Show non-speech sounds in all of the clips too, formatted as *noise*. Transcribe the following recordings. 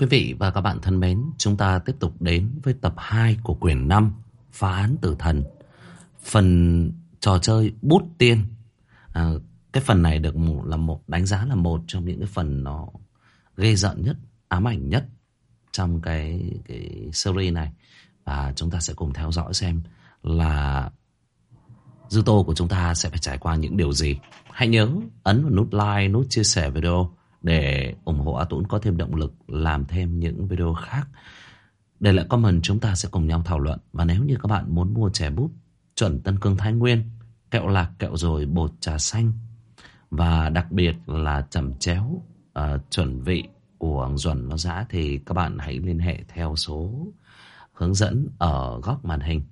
Quý vị và các bạn thân mến, chúng ta tiếp tục đến với tập 2 của quyển 5 Phá án tử thần. Phần trò chơi bút tiên. À, cái phần này được một, là một đánh giá là một trong những cái phần nó ghê giận nhất, ám ảnh nhất trong cái cái series này. Và chúng ta sẽ cùng theo dõi xem là dư tô của chúng ta sẽ phải trải qua những điều gì. Hãy nhớ ấn vào nút like, nút chia sẻ video để ủng hộ A Tũng có thêm động lực làm thêm những video khác. Để lại comment chúng ta sẽ cùng nhau thảo luận. Và nếu như các bạn muốn mua chè bút chuẩn Tân Cương Thái Nguyên, kẹo lạc, kẹo rồi, bột trà xanh và đặc biệt là chẩm chéo uh, chuẩn vị của Duẩn nó giã thì các bạn hãy liên hệ theo số hướng dẫn ở góc màn hình.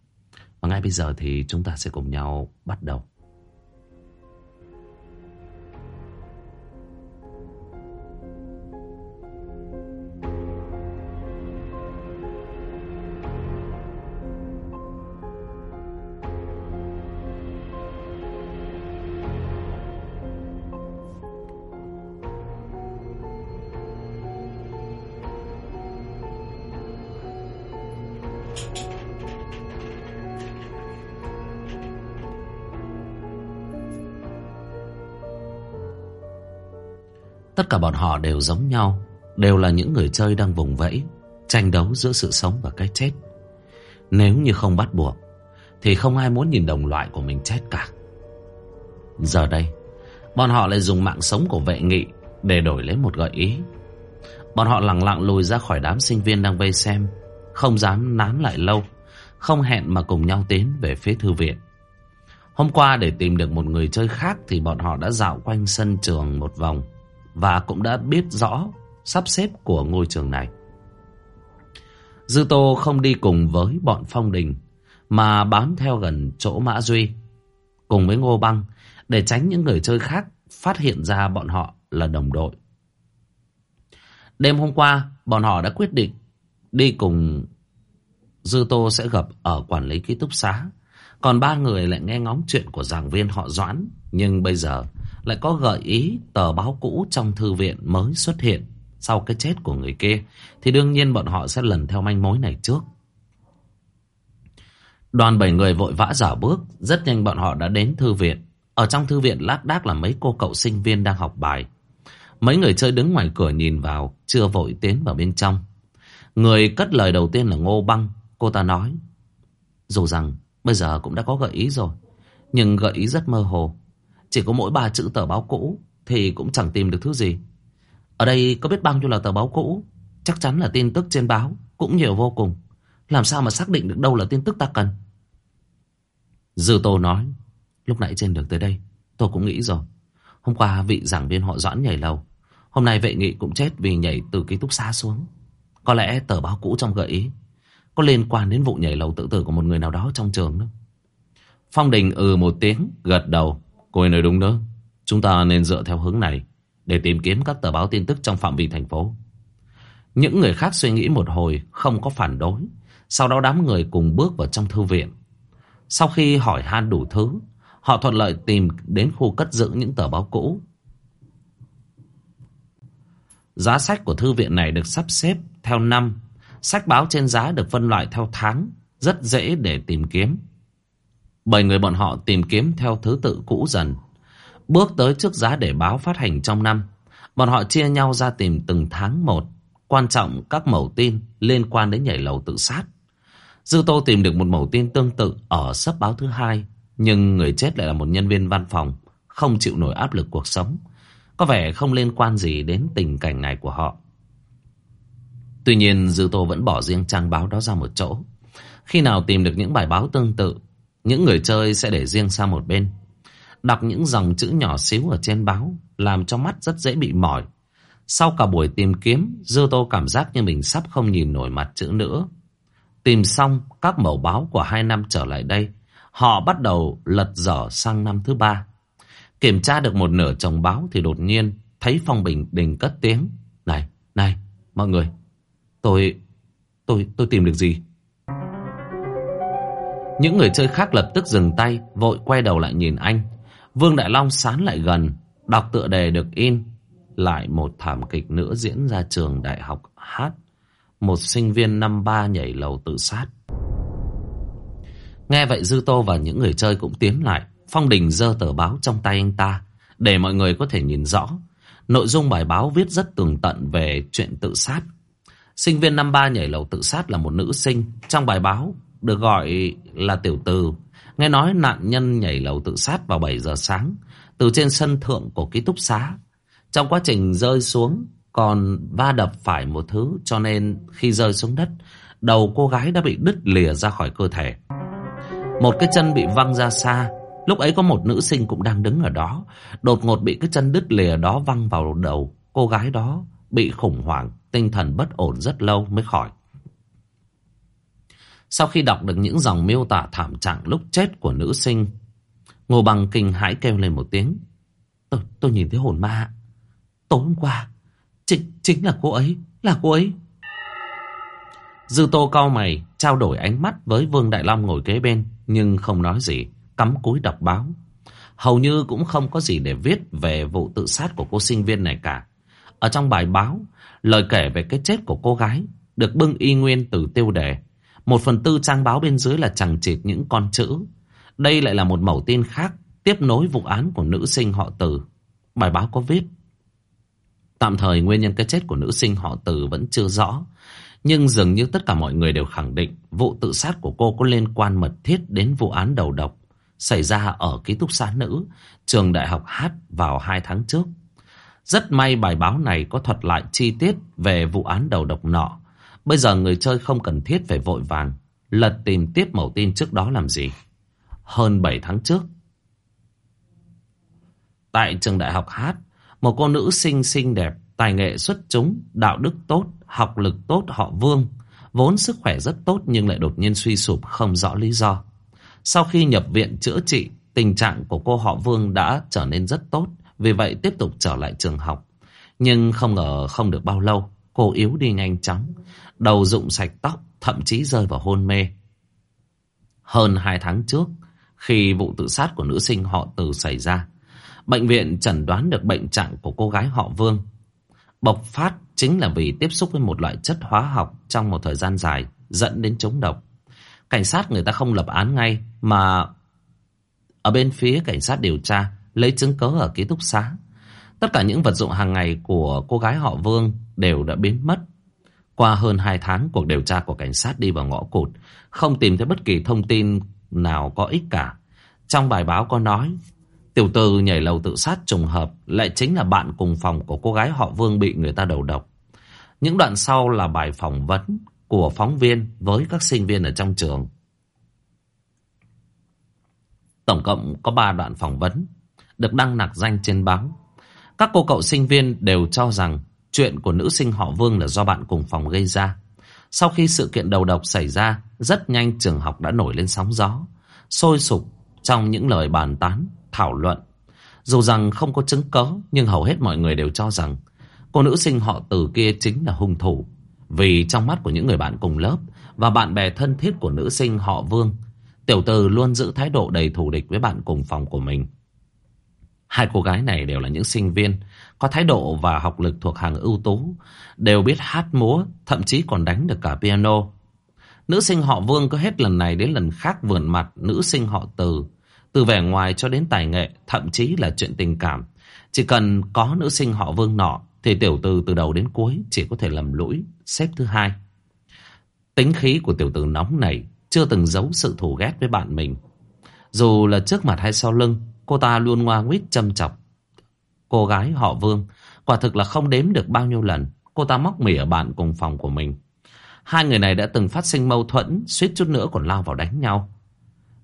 Và ngay bây giờ thì chúng ta sẽ cùng nhau bắt đầu. Tất cả bọn họ đều giống nhau, Đều là những người chơi đang vùng vẫy, Tranh đấu giữa sự sống và cái chết. Nếu như không bắt buộc, Thì không ai muốn nhìn đồng loại của mình chết cả. Giờ đây, Bọn họ lại dùng mạng sống của vệ nghị Để đổi lấy một gợi ý. Bọn họ lặng lặng lùi ra khỏi đám sinh viên đang vây xem, Không dám nán lại lâu, Không hẹn mà cùng nhau tiến về phía thư viện. Hôm qua để tìm được một người chơi khác Thì bọn họ đã dạo quanh sân trường một vòng và cũng đã biết rõ sắp xếp của ngôi trường này. Dư Tô không đi cùng với bọn Phong Đình mà bám theo gần chỗ Mã Duy cùng với Ngô Băng để tránh những người chơi khác phát hiện ra bọn họ là đồng đội. Đêm hôm qua, bọn họ đã quyết định đi cùng Dư Tô sẽ gặp ở quản lý ký túc xá. Còn ba người lại nghe ngóng chuyện của giảng viên họ Doãn. Nhưng bây giờ lại có gợi ý tờ báo cũ trong thư viện mới xuất hiện sau cái chết của người kia, thì đương nhiên bọn họ sẽ lần theo manh mối này trước. Đoàn bảy người vội vã giả bước, rất nhanh bọn họ đã đến thư viện. Ở trong thư viện lác đác là mấy cô cậu sinh viên đang học bài. Mấy người chơi đứng ngoài cửa nhìn vào, chưa vội tiến vào bên trong. Người cất lời đầu tiên là Ngô Băng, cô ta nói. Dù rằng bây giờ cũng đã có gợi ý rồi, nhưng gợi ý rất mơ hồ. Chỉ có mỗi ba chữ tờ báo cũ Thì cũng chẳng tìm được thứ gì. Ở đây có biết bao nhiêu là tờ báo cũ? Chắc chắn là tin tức trên báo Cũng nhiều vô cùng. Làm sao mà xác định được đâu là tin tức ta cần? Dư Tô nói, Lúc nãy trên đường tới đây, Tôi cũng nghĩ rồi. Hôm qua vị giảng viên họ Doãn nhảy lầu. Hôm nay vệ nghị cũng chết vì nhảy từ ký túc xá xuống. Có lẽ tờ báo cũ trong gợi ý Có liên quan đến vụ nhảy lầu tự tử của một người nào đó trong trường nữa Phong Đình ừ một tiếng, Gật đầu. Cô ấy nói đúng đó. Chúng ta nên dựa theo hướng này để tìm kiếm các tờ báo tin tức trong phạm vi thành phố. Những người khác suy nghĩ một hồi không có phản đối. Sau đó đám người cùng bước vào trong thư viện. Sau khi hỏi han đủ thứ, họ thuận lợi tìm đến khu cất giữ những tờ báo cũ. Giá sách của thư viện này được sắp xếp theo năm. Sách báo trên giá được phân loại theo tháng, rất dễ để tìm kiếm. Bảy người bọn họ tìm kiếm theo thứ tự cũ dần. Bước tới trước giá để báo phát hành trong năm. Bọn họ chia nhau ra tìm từng tháng một. Quan trọng các mẫu tin liên quan đến nhảy lầu tự sát. Dư Tô tìm được một mẫu tin tương tự ở sấp báo thứ hai. Nhưng người chết lại là một nhân viên văn phòng. Không chịu nổi áp lực cuộc sống. Có vẻ không liên quan gì đến tình cảnh này của họ. Tuy nhiên, Dư Tô vẫn bỏ riêng trang báo đó ra một chỗ. Khi nào tìm được những bài báo tương tự những người chơi sẽ để riêng sang một bên. Đọc những dòng chữ nhỏ xíu ở trên báo làm cho mắt rất dễ bị mỏi. Sau cả buổi tìm kiếm, Dư Tô cảm giác như mình sắp không nhìn nổi mặt chữ nữa. Tìm xong các mẫu báo của hai năm trở lại đây, họ bắt đầu lật dở sang năm thứ ba. Kiểm tra được một nửa chồng báo thì đột nhiên thấy Phong Bình Đình cất tiếng. Này, này, mọi người, tôi, tôi, tôi tìm được gì? Những người chơi khác lập tức dừng tay, vội quay đầu lại nhìn anh. Vương Đại Long sán lại gần, đọc tựa đề được in. lại một thảm kịch nữa diễn ra trường đại học hát. Một sinh viên năm ba nhảy lầu tự sát. Nghe vậy Dư Tô và những người chơi cũng tiến lại. Phong Đình giơ tờ báo trong tay anh ta để mọi người có thể nhìn rõ. Nội dung bài báo viết rất tường tận về chuyện tự sát. Sinh viên năm ba nhảy lầu tự sát là một nữ sinh. Trong bài báo được gọi là tiểu từ. Nghe nói nạn nhân nhảy lầu tự sát vào 7 giờ sáng, từ trên sân thượng của ký túc xá. Trong quá trình rơi xuống, còn va đập phải một thứ, cho nên khi rơi xuống đất, đầu cô gái đã bị đứt lìa ra khỏi cơ thể. Một cái chân bị văng ra xa, Lúc ấy có một nữ sinh cũng đang đứng ở đó Đột ngột bị cái chân đứt lìa đó văng vào đầu Cô gái đó, bị khủng hoảng, Tinh thần bất ổn rất lâu mới khỏi sau khi đọc được những dòng miêu tả thảm trạng lúc chết của nữ sinh Ngô Bằng kinh hãi kêu lên một tiếng. Tôi, tôi nhìn thấy hồn ma Tối hôm qua Chính, chính là cô ấy Là cô ấy. Dư tô cao mày Trao đổi ánh mắt với Vương Đại Long ngồi kế bên Nhưng không nói gì Cắm cúi đọc báo. Hầu như cũng không có gì để viết Về vụ tự sát của cô sinh viên này cả. Ở trong bài báo Lời kể về cái chết của cô gái Được bưng y nguyên từ tiêu đề một phần tư trang báo bên dưới là chẳng chịt những con chữ Đây lại là một mẩu tin khác Tiếp nối vụ án của nữ sinh họ Từ Bài báo có viết Tạm thời nguyên nhân cái chết của nữ sinh họ Từ vẫn chưa rõ nhưng dường như tất cả mọi người đều khẳng định vụ tự sát của cô có liên quan mật thiết đến vụ án đầu độc xảy ra ở ký túc xá nữ, trường đại học Hát vào hai tháng trước. Rất may bài báo này có thuật lại chi tiết về vụ án đầu độc nọ. Bây giờ người chơi không cần thiết phải vội vàng, lật tìm tiếp mẫu tin trước đó làm gì. Hơn 7 tháng trước, tại trường đại học Hát, một cô nữ sinh xinh đẹp, tài nghệ xuất chúng, đạo đức tốt, học lực tốt họ Vương, vốn sức khỏe rất tốt nhưng lại đột nhiên suy sụp không rõ lý do. Sau khi nhập viện chữa trị, tình trạng của cô họ Vương đã trở nên rất tốt, vì vậy tiếp tục trở lại trường học. Nhưng không ngờ không được bao lâu, cô yếu đi nhanh chóng, đầu rụng sạch tóc, thậm chí rơi vào hôn mê. Hơn hai tháng trước, khi vụ tự sát của nữ sinh họ Từ xảy ra, bệnh viện chẩn đoán được bệnh trạng của cô gái họ Vương. Bộc phát chính là vì tiếp xúc với một loại chất hóa học trong một thời gian dài dẫn đến chống độc. Cảnh sát người ta không lập án ngay mà ở bên phía cảnh sát điều tra lấy chứng cớ ở ký túc xá. Tất cả những vật dụng hàng ngày của cô gái họ Vương đều đã biến mất. Qua hơn 2 tháng cuộc điều tra của cảnh sát đi vào ngõ cụt, không tìm thấy bất kỳ thông tin nào có ích cả. Trong bài báo có nói, tiểu tư nhảy lầu tự sát trùng hợp lại chính là bạn cùng phòng của cô gái họ Vương bị người ta đầu độc. Những đoạn sau là bài phỏng vấn của phóng viên với các sinh viên ở trong trường. Tổng cộng có 3 đoạn phỏng vấn được đăng nạc danh trên báo. Các cô cậu sinh viên đều cho rằng chuyện của nữ sinh họ Vương là do bạn cùng phòng gây ra. Sau khi sự kiện đầu độc xảy ra, rất nhanh trường học đã nổi lên sóng gió, sôi sục trong những lời bàn tán, thảo luận. Dù rằng không có chứng cớ, nhưng hầu hết mọi người đều cho rằng cô nữ sinh họ từ kia chính là hung thủ. Vì trong mắt của những người bạn cùng lớp và bạn bè thân thiết của nữ sinh họ Vương, tiểu từ luôn giữ thái độ đầy thù địch với bạn cùng phòng của mình. Hai cô gái này đều là những sinh viên, có thái độ và học lực thuộc hàng ưu tú, đều biết hát múa, thậm chí còn đánh được cả piano. Nữ sinh họ Vương có hết lần này đến lần khác vườn mặt nữ sinh họ Từ. Từ vẻ ngoài cho đến tài nghệ, thậm chí là chuyện tình cảm. Chỉ cần có nữ sinh họ Vương nọ, thì tiểu từ từ đầu đến cuối chỉ có thể lầm lũi, xếp thứ hai. Tính khí của tiểu tử nóng này chưa từng giấu sự thù ghét với bạn mình. Dù là trước mặt hay sau lưng, cô ta luôn ngoa nguyết châm chọc. Cô gái họ Vương, quả thực là không đếm được bao nhiêu lần, cô ta móc mỉa bạn cùng phòng của mình. Hai người này đã từng phát sinh mâu thuẫn, suýt chút nữa còn lao vào đánh nhau.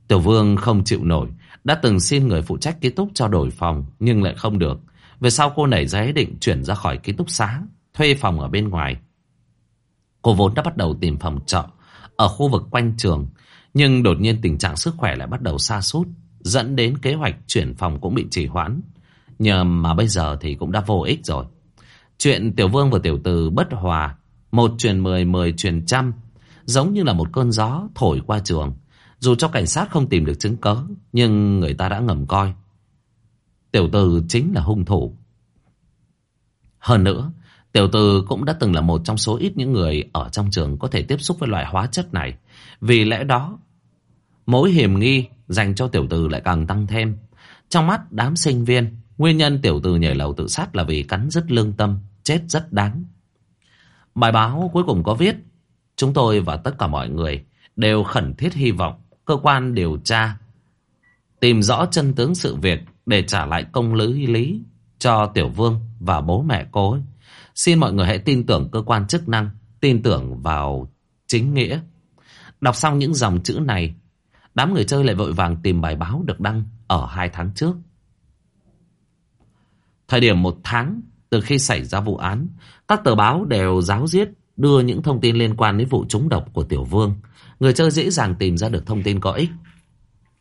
Tiểu Vương không chịu nổi, đã từng xin người phụ trách ký túc cho đổi phòng, nhưng lại không được. Về sau cô nảy ra ý định chuyển ra khỏi ký túc xá, thuê phòng ở bên ngoài. Cô vốn đã bắt đầu tìm phòng trọ ở khu vực quanh trường, nhưng đột nhiên tình trạng sức khỏe lại bắt đầu xa sút dẫn đến kế hoạch chuyển phòng cũng bị trì hoãn. Nhờ mà bây giờ thì cũng đã vô ích rồi. Chuyện Tiểu Vương và Tiểu Từ bất hòa, một truyền mười, mười truyền trăm, giống như là một cơn gió thổi qua trường. Dù cho cảnh sát không tìm được chứng cớ, nhưng người ta đã ngầm coi. Tiểu Từ chính là hung thủ. Hơn nữa, tiểu từ cũng đã từng là một trong số ít những người ở trong trường có thể tiếp xúc với loại hóa chất này. Vì lẽ đó, mối hiểm nghi dành cho tiểu từ lại càng tăng thêm. Trong mắt đám sinh viên, nguyên nhân tiểu từ nhảy lầu tự sát là vì cắn rứt lương tâm, chết rất đáng. Bài báo cuối cùng có viết, chúng tôi và tất cả mọi người đều khẩn thiết hy vọng cơ quan điều tra tìm rõ chân tướng sự việc để trả lại công lý lý cho Tiểu Vương và bố mẹ cô ấy. Xin mọi người hãy tin tưởng cơ quan chức năng, tin tưởng vào chính nghĩa. Đọc xong những dòng chữ này, đám người chơi lại vội vàng tìm bài báo được đăng ở hai tháng trước. Thời điểm một tháng từ khi xảy ra vụ án, các tờ báo đều giáo diết đưa những thông tin liên quan đến vụ trúng độc của Tiểu Vương. Người chơi dễ dàng tìm ra được thông tin có ích.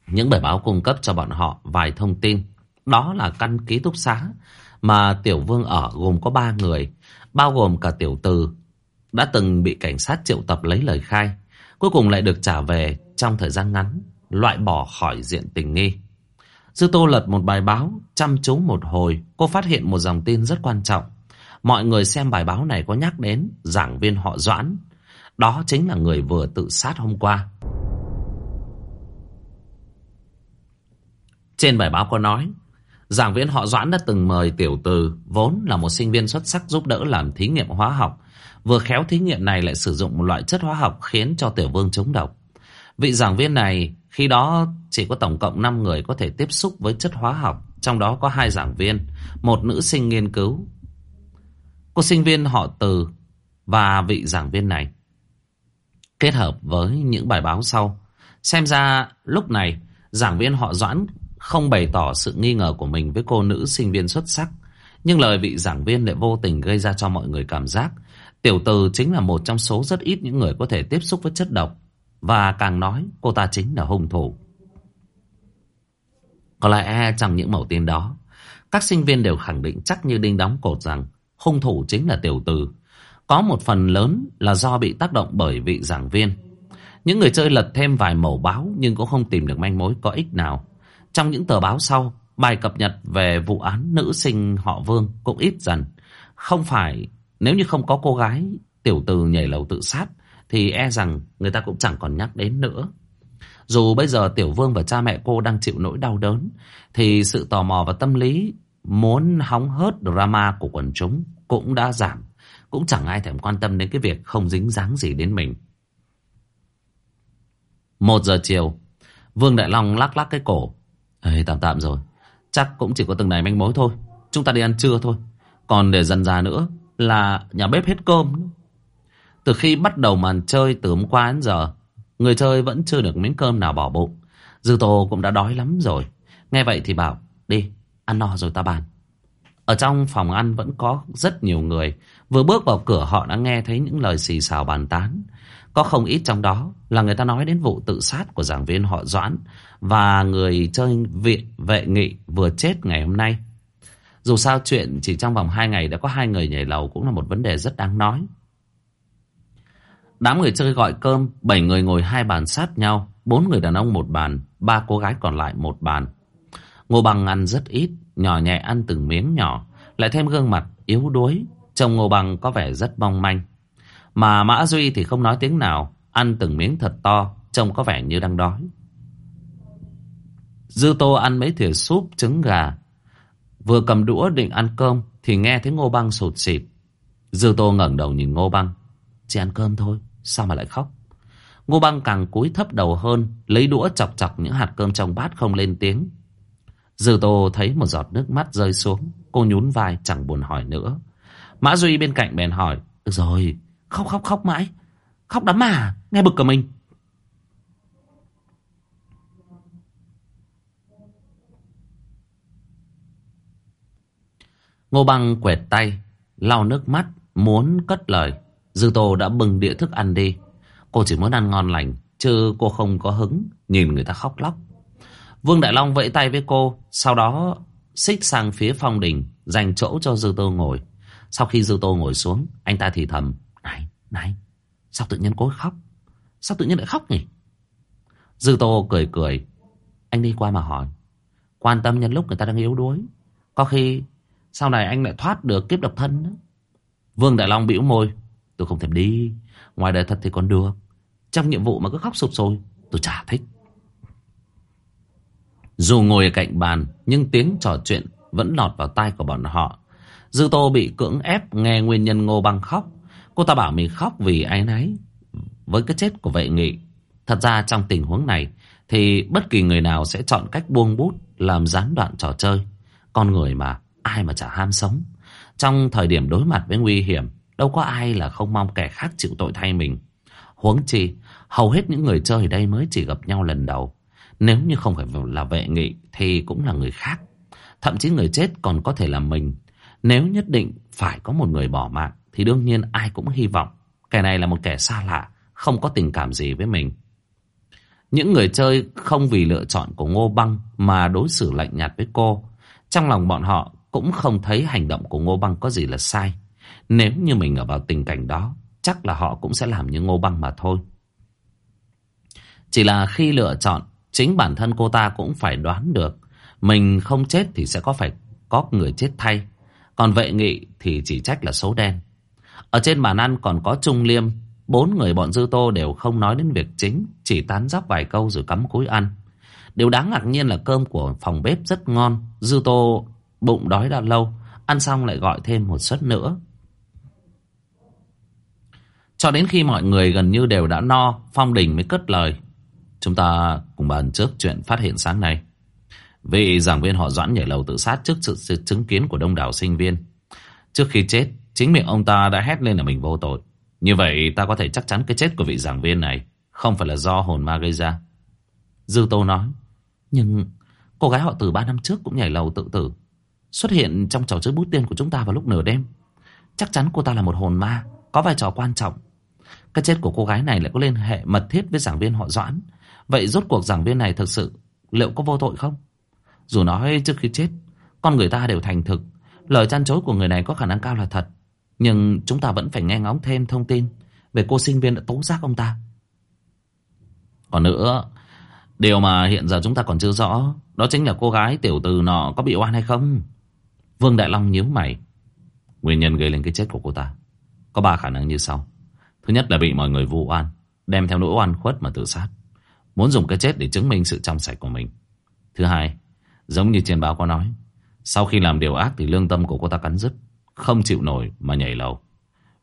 Những bài báo cung cấp cho bọn họ vài thông tin. Đó là căn ký túc xá mà Tiểu Vương ở gồm có ba người, bao gồm cả Tiểu Từ, đã từng bị cảnh sát triệu tập lấy lời khai. Cuối cùng lại được trả về trong thời gian ngắn, loại bỏ khỏi diện tình nghi. Dư Tô lật một bài báo, chăm chú một hồi, cô phát hiện một dòng tin rất quan trọng. Mọi người xem bài báo này có nhắc đến giảng viên họ Doãn. Đó chính là người vừa tự sát hôm qua. Trên bài báo có nói, giảng viên họ Doãn đã từng mời tiểu từ, vốn là một sinh viên xuất sắc giúp đỡ làm thí nghiệm hóa học. Vừa khéo thí nghiệm này lại sử dụng một loại chất hóa học khiến cho tiểu vương chống độc. Vị giảng viên này khi đó chỉ có tổng cộng 5 người có thể tiếp xúc với chất hóa học, trong đó có hai giảng viên, một nữ sinh nghiên cứu. Cô sinh viên họ Từ và vị giảng viên này kết hợp với những bài báo sau. Xem ra lúc này giảng viên họ Doãn không bày tỏ sự nghi ngờ của mình với cô nữ sinh viên xuất sắc. Nhưng lời vị giảng viên lại vô tình gây ra cho mọi người cảm giác Tiểu từ chính là một trong số rất ít những người có thể tiếp xúc với chất độc. Và càng nói cô ta chính là hung thủ. Có lẽ trong những mẫu tin đó, các sinh viên đều khẳng định chắc như đinh đóng cột rằng hung thủ chính là tiểu từ. Có một phần lớn là do bị tác động bởi vị giảng viên. Những người chơi lật thêm vài mẫu báo nhưng cũng không tìm được manh mối có ích nào. Trong những tờ báo sau, bài cập nhật về vụ án nữ sinh họ Vương cũng ít dần. Không phải nếu như không có cô gái tiểu từ nhảy lầu tự sát thì e rằng người ta cũng chẳng còn nhắc đến nữa. Dù bây giờ Tiểu Vương và cha mẹ cô đang chịu nỗi đau đớn thì sự tò mò và tâm lý muốn hóng hớt drama của quần chúng cũng đã giảm. Cũng chẳng ai thèm quan tâm đến cái việc không dính dáng gì đến mình. Một giờ chiều, Vương Đại Long lắc lắc cái cổ. Ê, tạm tạm rồi, chắc cũng chỉ có từng này manh mối thôi. Chúng ta đi ăn trưa thôi. Còn để dần ra nữa là nhà bếp hết cơm. Từ khi bắt đầu màn chơi từ hôm qua đến giờ, người chơi vẫn chưa được miếng cơm nào bỏ bụng. Dư Tô cũng đã đói lắm rồi. Nghe vậy thì bảo, đi, ăn no rồi ta bàn. Ở trong phòng ăn vẫn có rất nhiều người. Vừa bước vào cửa họ đã nghe thấy những lời xì xào bàn tán. Có không ít trong đó là người ta nói đến vụ tự sát của giảng viên họ Doãn và người chơi viện vệ nghị vừa chết ngày hôm nay. Dù sao chuyện chỉ trong vòng 2 ngày đã có hai người nhảy lầu cũng là một vấn đề rất đáng nói. Đám người chơi gọi cơm, 7 người ngồi hai bàn sát nhau, bốn người đàn ông một bàn, ba cô gái còn lại một bàn. Ngô Bằng ăn rất ít, nhỏ nhẹ ăn từng miếng nhỏ, lại thêm gương mặt yếu đuối, trông Ngô Bằng có vẻ rất mong manh. Mà Mã Duy thì không nói tiếng nào, ăn từng miếng thật to, trông có vẻ như đang đói. Dư Tô ăn mấy thìa súp trứng gà, vừa cầm đũa định ăn cơm thì nghe thấy Ngô Băng sụt xịt. Dư Tô ngẩng đầu nhìn Ngô Băng, chỉ ăn cơm thôi, sao mà lại khóc? Ngô Băng càng cúi thấp đầu hơn, lấy đũa chọc chọc những hạt cơm trong bát không lên tiếng. Dư Tô thấy một giọt nước mắt rơi xuống, cô nhún vai chẳng buồn hỏi nữa. Mã Duy bên cạnh bèn hỏi, được rồi, khóc khóc khóc mãi, khóc lắm mà, nghe bực cả mình. Ngô Băng quẹt tay, lau nước mắt, muốn cất lời. Dư Tô đã bừng đĩa thức ăn đi. Cô chỉ muốn ăn ngon lành, chứ cô không có hứng nhìn người ta khóc lóc. Vương Đại Long vẫy tay với cô, sau đó xích sang phía phong đình, dành chỗ cho Dư Tô ngồi. Sau khi Dư Tô ngồi xuống, anh ta thì thầm, này, này, sao tự nhiên cô khóc? Sao tự nhiên lại khóc nhỉ? Dư Tô cười cười, anh đi qua mà hỏi, quan tâm nhân lúc người ta đang yếu đuối. Có khi sau này anh lại thoát được kiếp độc thân đó. Vương Đại Long bĩu môi. Tôi không thèm đi. Ngoài đời thật thì còn được. Trong nhiệm vụ mà cứ khóc sụp sôi. Tôi chả thích. Dù ngồi ở cạnh bàn. Nhưng tiếng trò chuyện vẫn lọt vào tai của bọn họ. Dư Tô bị cưỡng ép nghe nguyên nhân Ngô Băng khóc. Cô ta bảo mình khóc vì ái náy. Với cái chết của vệ nghị. Thật ra trong tình huống này. Thì bất kỳ người nào sẽ chọn cách buông bút. Làm gián đoạn trò chơi. Con người mà ai mà chả ham sống. Trong thời điểm đối mặt với nguy hiểm, đâu có ai là không mong kẻ khác chịu tội thay mình. Huống chi, hầu hết những người chơi ở đây mới chỉ gặp nhau lần đầu. Nếu như không phải là vệ nghị thì cũng là người khác. Thậm chí người chết còn có thể là mình. Nếu nhất định phải có một người bỏ mạng thì đương nhiên ai cũng hy vọng kẻ này là một kẻ xa lạ, không có tình cảm gì với mình. Những người chơi không vì lựa chọn của Ngô Băng mà đối xử lạnh nhạt với cô. Trong lòng bọn họ cũng không thấy hành động của Ngô Băng có gì là sai. Nếu như mình ở vào tình cảnh đó, chắc là họ cũng sẽ làm như Ngô Băng mà thôi. Chỉ là khi lựa chọn, chính bản thân cô ta cũng phải đoán được. Mình không chết thì sẽ có phải có người chết thay. Còn vệ nghị thì chỉ trách là số đen. Ở trên bàn ăn còn có Trung Liêm. Bốn người bọn Dư Tô đều không nói đến việc chính. Chỉ tán dóc vài câu rồi cắm cúi ăn. Điều đáng ngạc nhiên là cơm của phòng bếp rất ngon. Dư Tô Bụng đói đã lâu, Ăn xong lại gọi thêm một suất nữa. Cho đến khi mọi người gần như đều đã no, Phong Đình mới cất lời. Chúng ta cùng bàn trước chuyện phát hiện sáng nay. Vị giảng viên họ doãn nhảy lầu tự sát trước sự chứng kiến của đông đảo sinh viên. Trước khi chết, Chính miệng ông ta đã hét lên là mình vô tội. Như vậy, ta có thể chắc chắn cái chết của vị giảng viên này Không phải là do hồn ma gây ra. Dư Tô nói, Nhưng cô gái họ từ ba năm trước cũng nhảy lầu tự tử xuất hiện trong trò chơi bút tiên của chúng ta vào lúc nửa đêm. Chắc chắn cô ta là một hồn ma, có vai trò quan trọng. Cái chết của cô gái này lại có liên hệ mật thiết với giảng viên họ Doãn. Vậy rốt cuộc giảng viên này thực sự liệu có vô tội không? Dù nói trước khi chết, con người ta đều thành thực. Lời chăn chối của người này có khả năng cao là thật. Nhưng chúng ta vẫn phải nghe ngóng thêm thông tin về cô sinh viên đã tố giác ông ta. Còn nữa, điều mà hiện giờ chúng ta còn chưa rõ, đó chính là cô gái tiểu từ nọ có bị oan hay không? Vương Đại Long nhíu mày. Nguyên nhân gây lên cái chết của cô ta có ba khả năng như sau. Thứ nhất là bị mọi người vu oan, đem theo nỗi oan khuất mà tự sát. Muốn dùng cái chết để chứng minh sự trong sạch của mình. Thứ hai, giống như trên báo có nói, sau khi làm điều ác thì lương tâm của cô ta cắn rứt, không chịu nổi mà nhảy lầu.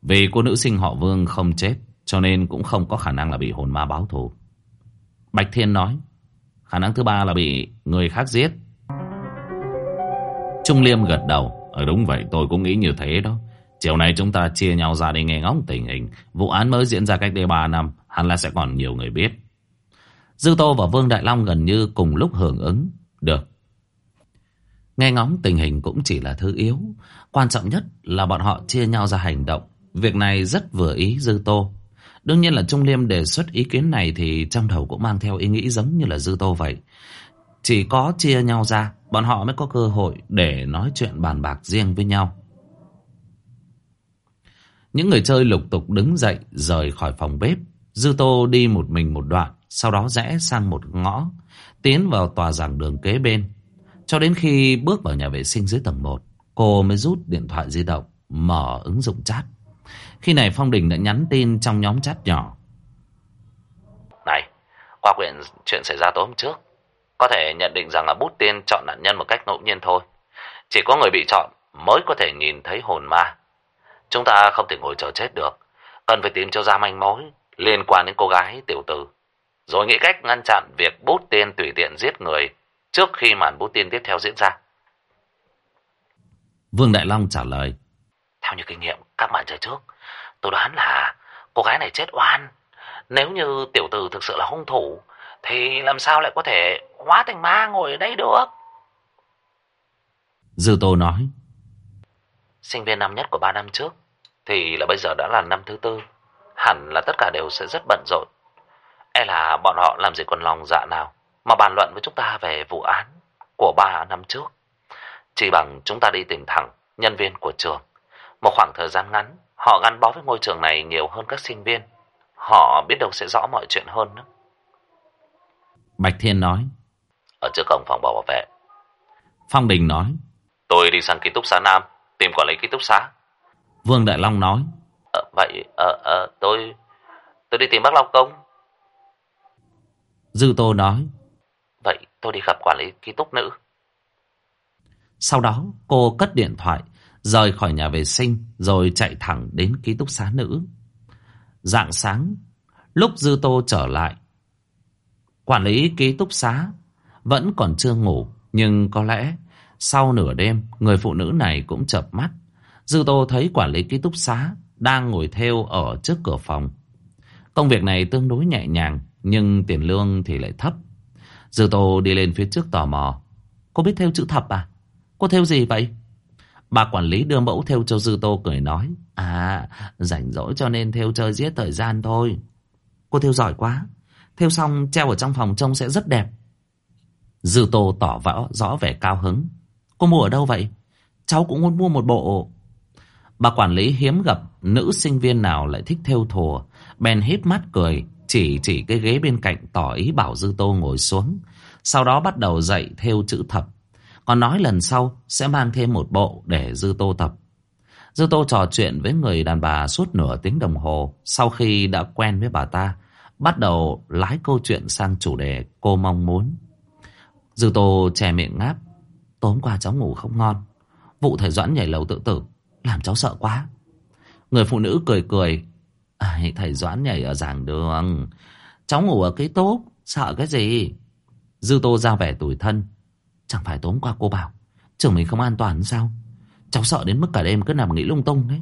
Vì cô nữ sinh họ Vương không chết, cho nên cũng không có khả năng là bị hồn ma báo thù. Bạch Thiên nói, khả năng thứ ba là bị người khác giết Trung Liêm gật đầu. Ở đúng vậy, tôi cũng nghĩ như thế đó. Chiều nay chúng ta chia nhau ra để nghe ngóng tình hình. Vụ án mới diễn ra cách đây 3 năm. Hẳn là sẽ còn nhiều người biết. Dư Tô và Vương Đại Long gần như cùng lúc hưởng ứng. Được. Nghe ngóng tình hình cũng chỉ là thứ yếu. Quan trọng nhất là bọn họ chia nhau ra hành động. Việc này rất vừa ý Dư Tô. Đương nhiên là Trung Liêm đề xuất ý kiến này thì trong đầu cũng mang theo ý nghĩ giống như là Dư Tô vậy. Chỉ có chia nhau ra Bọn họ mới có cơ hội để nói chuyện bàn bạc riêng với nhau. Những người chơi lục tục đứng dậy, rời khỏi phòng bếp. Dư Tô đi một mình một đoạn, Sau đó rẽ sang một ngõ, Tiến vào tòa giảng đường kế bên. Cho đến khi bước vào nhà vệ sinh dưới tầng 1 Cô mới rút điện thoại di động, Mở ứng dụng chat. Khi này Phong Đình đã nhắn tin trong nhóm chat nhỏ. Này, Qua quyển chuyện xảy ra tối hôm trước có thể nhận định rằng là bút tiên chọn nạn nhân một cách ngẫu nhiên thôi. Chỉ có người bị chọn mới có thể nhìn thấy hồn ma. Chúng ta không thể ngồi chờ chết được. Cần phải tìm cho ra manh mối liên quan đến cô gái tiểu tử. Rồi nghĩ cách ngăn chặn việc bút tiên tùy tiện giết người trước khi màn bút tiên tiếp theo diễn ra. Vương Đại Long trả lời. Theo như kinh nghiệm các bạn chơi trước, tôi đoán là cô gái này chết oan. Nếu như tiểu tử thực sự là hung thủ, thì làm sao lại có thể hóa thành ma ngồi ở đây được? Dư Tô nói. Sinh viên năm nhất của ba năm trước thì là bây giờ đã là năm thứ tư. Hẳn là tất cả đều sẽ rất bận rộn. E là bọn họ làm gì còn lòng dạ nào mà bàn luận với chúng ta về vụ án của ba năm trước. Chỉ bằng chúng ta đi tìm thẳng nhân viên của trường. Một khoảng thời gian ngắn, họ gắn bó với ngôi trường này nhiều hơn các sinh viên. Họ biết đâu sẽ rõ mọi chuyện hơn nữa. Bạch Thiên nói. Ở trước cổng phòng bảo vệ. Phong Đình nói. Tôi đi sang ký túc xá Nam, tìm quản lý ký túc xá. Vương Đại Long nói. Ờ, vậy, ờ, ờ, tôi, tôi đi tìm bác Long Công. Dư Tô nói. Vậy tôi đi gặp quản lý ký túc nữ. Sau đó cô cất điện thoại, rời khỏi nhà vệ sinh rồi chạy thẳng đến ký túc xá nữ. Dạng sáng, lúc Dư Tô trở lại, quản lý ký túc xá vẫn còn chưa ngủ, nhưng có lẽ sau nửa đêm người phụ nữ này cũng chợp mắt. Dư Tô thấy quản lý ký túc xá đang ngồi theo ở trước cửa phòng. Công việc này tương đối nhẹ nhàng, nhưng tiền lương thì lại thấp. Dư Tô đi lên phía trước tò mò. Cô biết theo chữ thập à? Cô theo gì vậy? Bà quản lý đưa mẫu theo cho Dư Tô cười nói. À, rảnh rỗi cho nên theo chơi giết thời gian thôi. Cô theo giỏi quá. Theo xong treo ở trong phòng trông sẽ rất đẹp. Dư Tô tỏ võ rõ vẻ cao hứng. Cô mua ở đâu vậy? Cháu cũng muốn mua một bộ. Bà quản lý hiếm gặp nữ sinh viên nào lại thích theo thùa. Bèn híp mắt cười, chỉ chỉ cái ghế bên cạnh tỏ ý bảo Dư Tô ngồi xuống. Sau đó bắt đầu dạy theo chữ thập. Còn nói lần sau sẽ mang thêm một bộ để Dư Tô tập. Dư Tô trò chuyện với người đàn bà suốt nửa tiếng đồng hồ. Sau khi đã quen với bà ta, bắt đầu lái câu chuyện sang chủ đề cô mong muốn. Dư Tô chè miệng ngáp. Tối qua cháu ngủ không ngon. Vụ thầy Doãn nhảy lầu tự tử, làm cháu sợ quá. Người phụ nữ cười cười. Thầy Doãn nhảy ở giảng đường. Cháu ngủ ở cái tốt, sợ cái gì? Dư Tô ra vẻ tủi thân. Chẳng phải tối qua cô bảo Trường mình không an toàn sao Cháu sợ đến mức cả đêm cứ nằm nghĩ lung tung đấy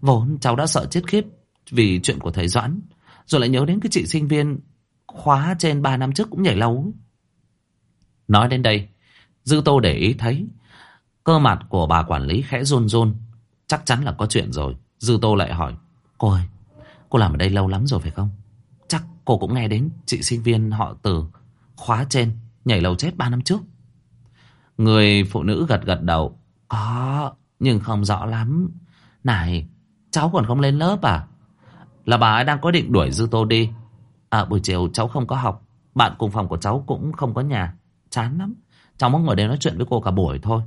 Vốn cháu đã sợ chết khiếp Vì chuyện của thầy Doãn rồi lại nhớ đến cái chị sinh viên Khóa trên 3 năm trước cũng nhảy lâu Nói đến đây Dư Tô để ý thấy Cơ mặt của bà quản lý khẽ run run Chắc chắn là có chuyện rồi Dư Tô lại hỏi Cô ơi cô làm ở đây lâu lắm rồi phải không Chắc cô cũng nghe đến chị sinh viên họ từ Khóa trên nhảy lầu chết 3 năm trước Người phụ nữ gật gật đầu. Có, nhưng không rõ lắm. Này, cháu còn không lên lớp à? Là bà ấy đang có định đuổi Dư Tô đi. À, buổi chiều cháu không có học. Bạn cùng phòng của cháu cũng không có nhà. Chán lắm. Cháu muốn ngồi đây nói chuyện với cô cả buổi thôi.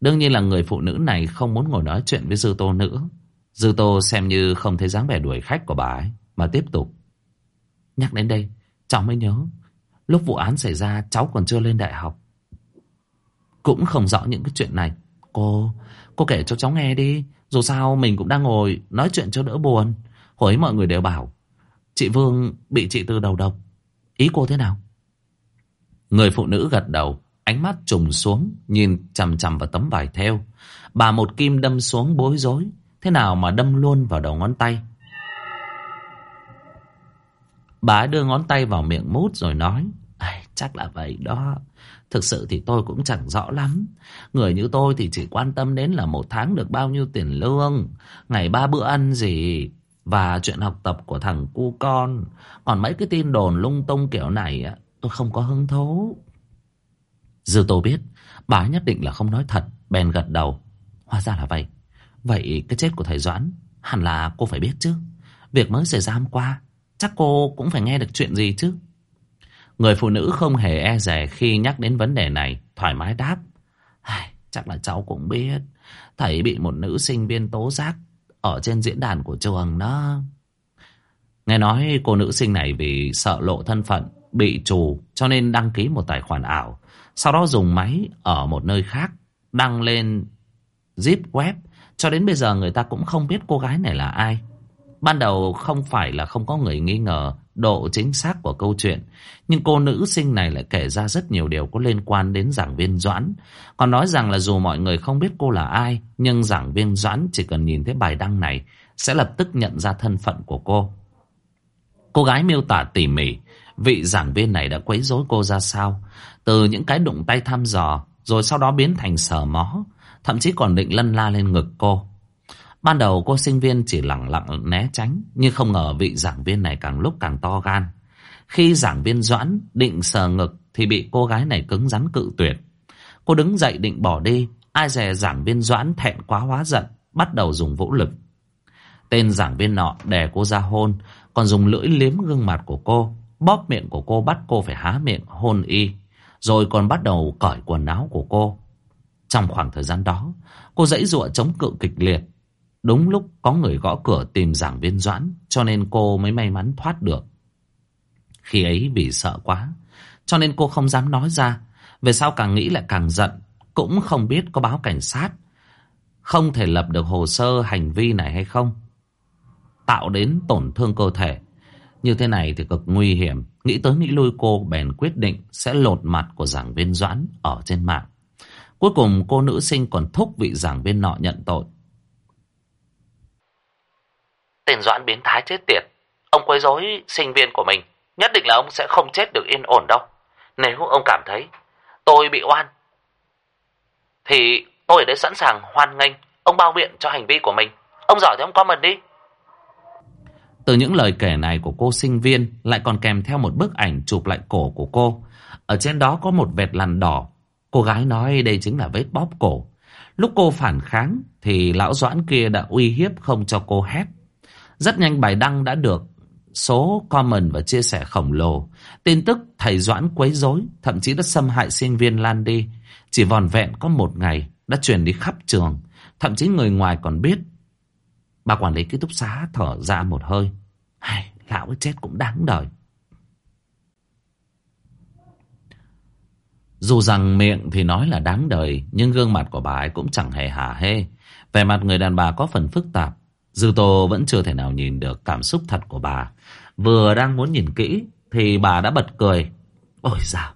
Đương nhiên là người phụ nữ này không muốn ngồi nói chuyện với Dư Tô nữa. Dư Tô xem như không thấy dáng vẻ đuổi khách của bà ấy. Mà tiếp tục. Nhắc đến đây, cháu mới nhớ. Lúc vụ án xảy ra cháu còn chưa lên đại học. Cũng không rõ những cái chuyện này Cô, cô kể cho cháu nghe đi Dù sao mình cũng đang ngồi nói chuyện cho đỡ buồn Hồi ấy mọi người đều bảo Chị Vương bị chị Tư đầu độc Ý cô thế nào? Người phụ nữ gật đầu Ánh mắt trùng xuống Nhìn chằm chằm vào tấm vải theo Bà một kim đâm xuống bối rối Thế nào mà đâm luôn vào đầu ngón tay Bà đưa ngón tay vào miệng mút rồi nói Chắc là vậy đó Thực sự thì tôi cũng chẳng rõ lắm. Người như tôi thì chỉ quan tâm đến là một tháng được bao nhiêu tiền lương, ngày ba bữa ăn gì, và chuyện học tập của thằng cu con. Còn mấy cái tin đồn lung tung kiểu này tôi không có hứng thú. Dư tôi biết, bà nhất định là không nói thật, bèn gật đầu. Hóa ra là vậy. Vậy cái chết của thầy Doãn, hẳn là cô phải biết chứ. Việc mới xảy ra hôm qua, chắc cô cũng phải nghe được chuyện gì chứ. Người phụ nữ không hề e dè khi nhắc đến vấn đề này, thoải mái đáp. Chắc là cháu cũng biết, thầy bị một nữ sinh viên tố giác ở trên diễn đàn của trường đó. Nghe nói cô nữ sinh này vì sợ lộ thân phận, bị trù cho nên đăng ký một tài khoản ảo. Sau đó dùng máy ở một nơi khác, đăng lên zip web. Cho đến bây giờ người ta cũng không biết cô gái này là ai. Ban đầu không phải là không có người nghi ngờ độ chính xác của câu chuyện. Nhưng cô nữ sinh này lại kể ra rất nhiều điều có liên quan đến giảng viên Doãn. Còn nói rằng là dù mọi người không biết cô là ai, nhưng giảng viên Doãn chỉ cần nhìn thấy bài đăng này sẽ lập tức nhận ra thân phận của cô. Cô gái miêu tả tỉ mỉ vị giảng viên này đã quấy rối cô ra sao. Từ những cái đụng tay thăm dò, rồi sau đó biến thành sờ mó, thậm chí còn định lân la lên ngực cô. Ban đầu cô sinh viên chỉ lặng lặng né tránh, nhưng không ngờ vị giảng viên này càng lúc càng to gan. Khi giảng viên Doãn định sờ ngực thì bị cô gái này cứng rắn cự tuyệt. Cô đứng dậy định bỏ đi, ai dè giảng viên Doãn thẹn quá hóa giận, bắt đầu dùng vũ lực. Tên giảng viên nọ đè cô ra hôn, còn dùng lưỡi liếm gương mặt của cô, bóp miệng của cô bắt cô phải há miệng hôn y, rồi còn bắt đầu cởi quần áo của cô. Trong khoảng thời gian đó, cô dãy dụa chống cự kịch liệt. Đúng lúc có người gõ cửa tìm giảng viên Doãn, cho nên cô mới may mắn thoát được. Khi ấy vì sợ quá, cho nên cô không dám nói ra. Về sau càng nghĩ lại càng giận, cũng không biết có báo cảnh sát. Không thể lập được hồ sơ hành vi này hay không. Tạo đến tổn thương cơ thể. Như thế này thì cực nguy hiểm. Nghĩ tới nghĩ lui cô bèn quyết định sẽ lột mặt của giảng viên Doãn ở trên mạng. Cuối cùng cô nữ sinh còn thúc vị giảng viên nọ nhận tội. Tên Doãn biến thái chết tiệt. Ông quấy rối sinh viên của mình. Nhất định là ông sẽ không chết được yên ổn đâu. Nếu ông cảm thấy tôi bị oan, thì tôi ở đây sẵn sàng hoan nghênh ông bao biện cho hành vi của mình. Ông giỏi thì ông comment đi. Từ những lời kể này của cô sinh viên lại còn kèm theo một bức ảnh chụp lại cổ của cô. Ở trên đó có một vệt lằn đỏ. Cô gái nói đây chính là vết bóp cổ. Lúc cô phản kháng thì lão doãn kia đã uy hiếp không cho cô hét. Rất nhanh bài đăng đã được số comment và chia sẻ khổng lồ. Tin tức thầy Doãn quấy rối, thậm chí đã xâm hại sinh viên lan đi. Chỉ vòn vẹn có một ngày đã truyền đi khắp trường. Thậm chí người ngoài còn biết. Bà quản lý ký túc xá thở ra một hơi. Hay, lão ấy chết cũng đáng đời. Dù rằng miệng thì nói là đáng đời, nhưng gương mặt của bà ấy cũng chẳng hề hả hê. Về mặt người đàn bà có phần phức tạp. Dư Tô vẫn chưa thể nào nhìn được cảm xúc thật của bà. Vừa đang muốn nhìn kỹ, thì bà đã bật cười. Ôi dào,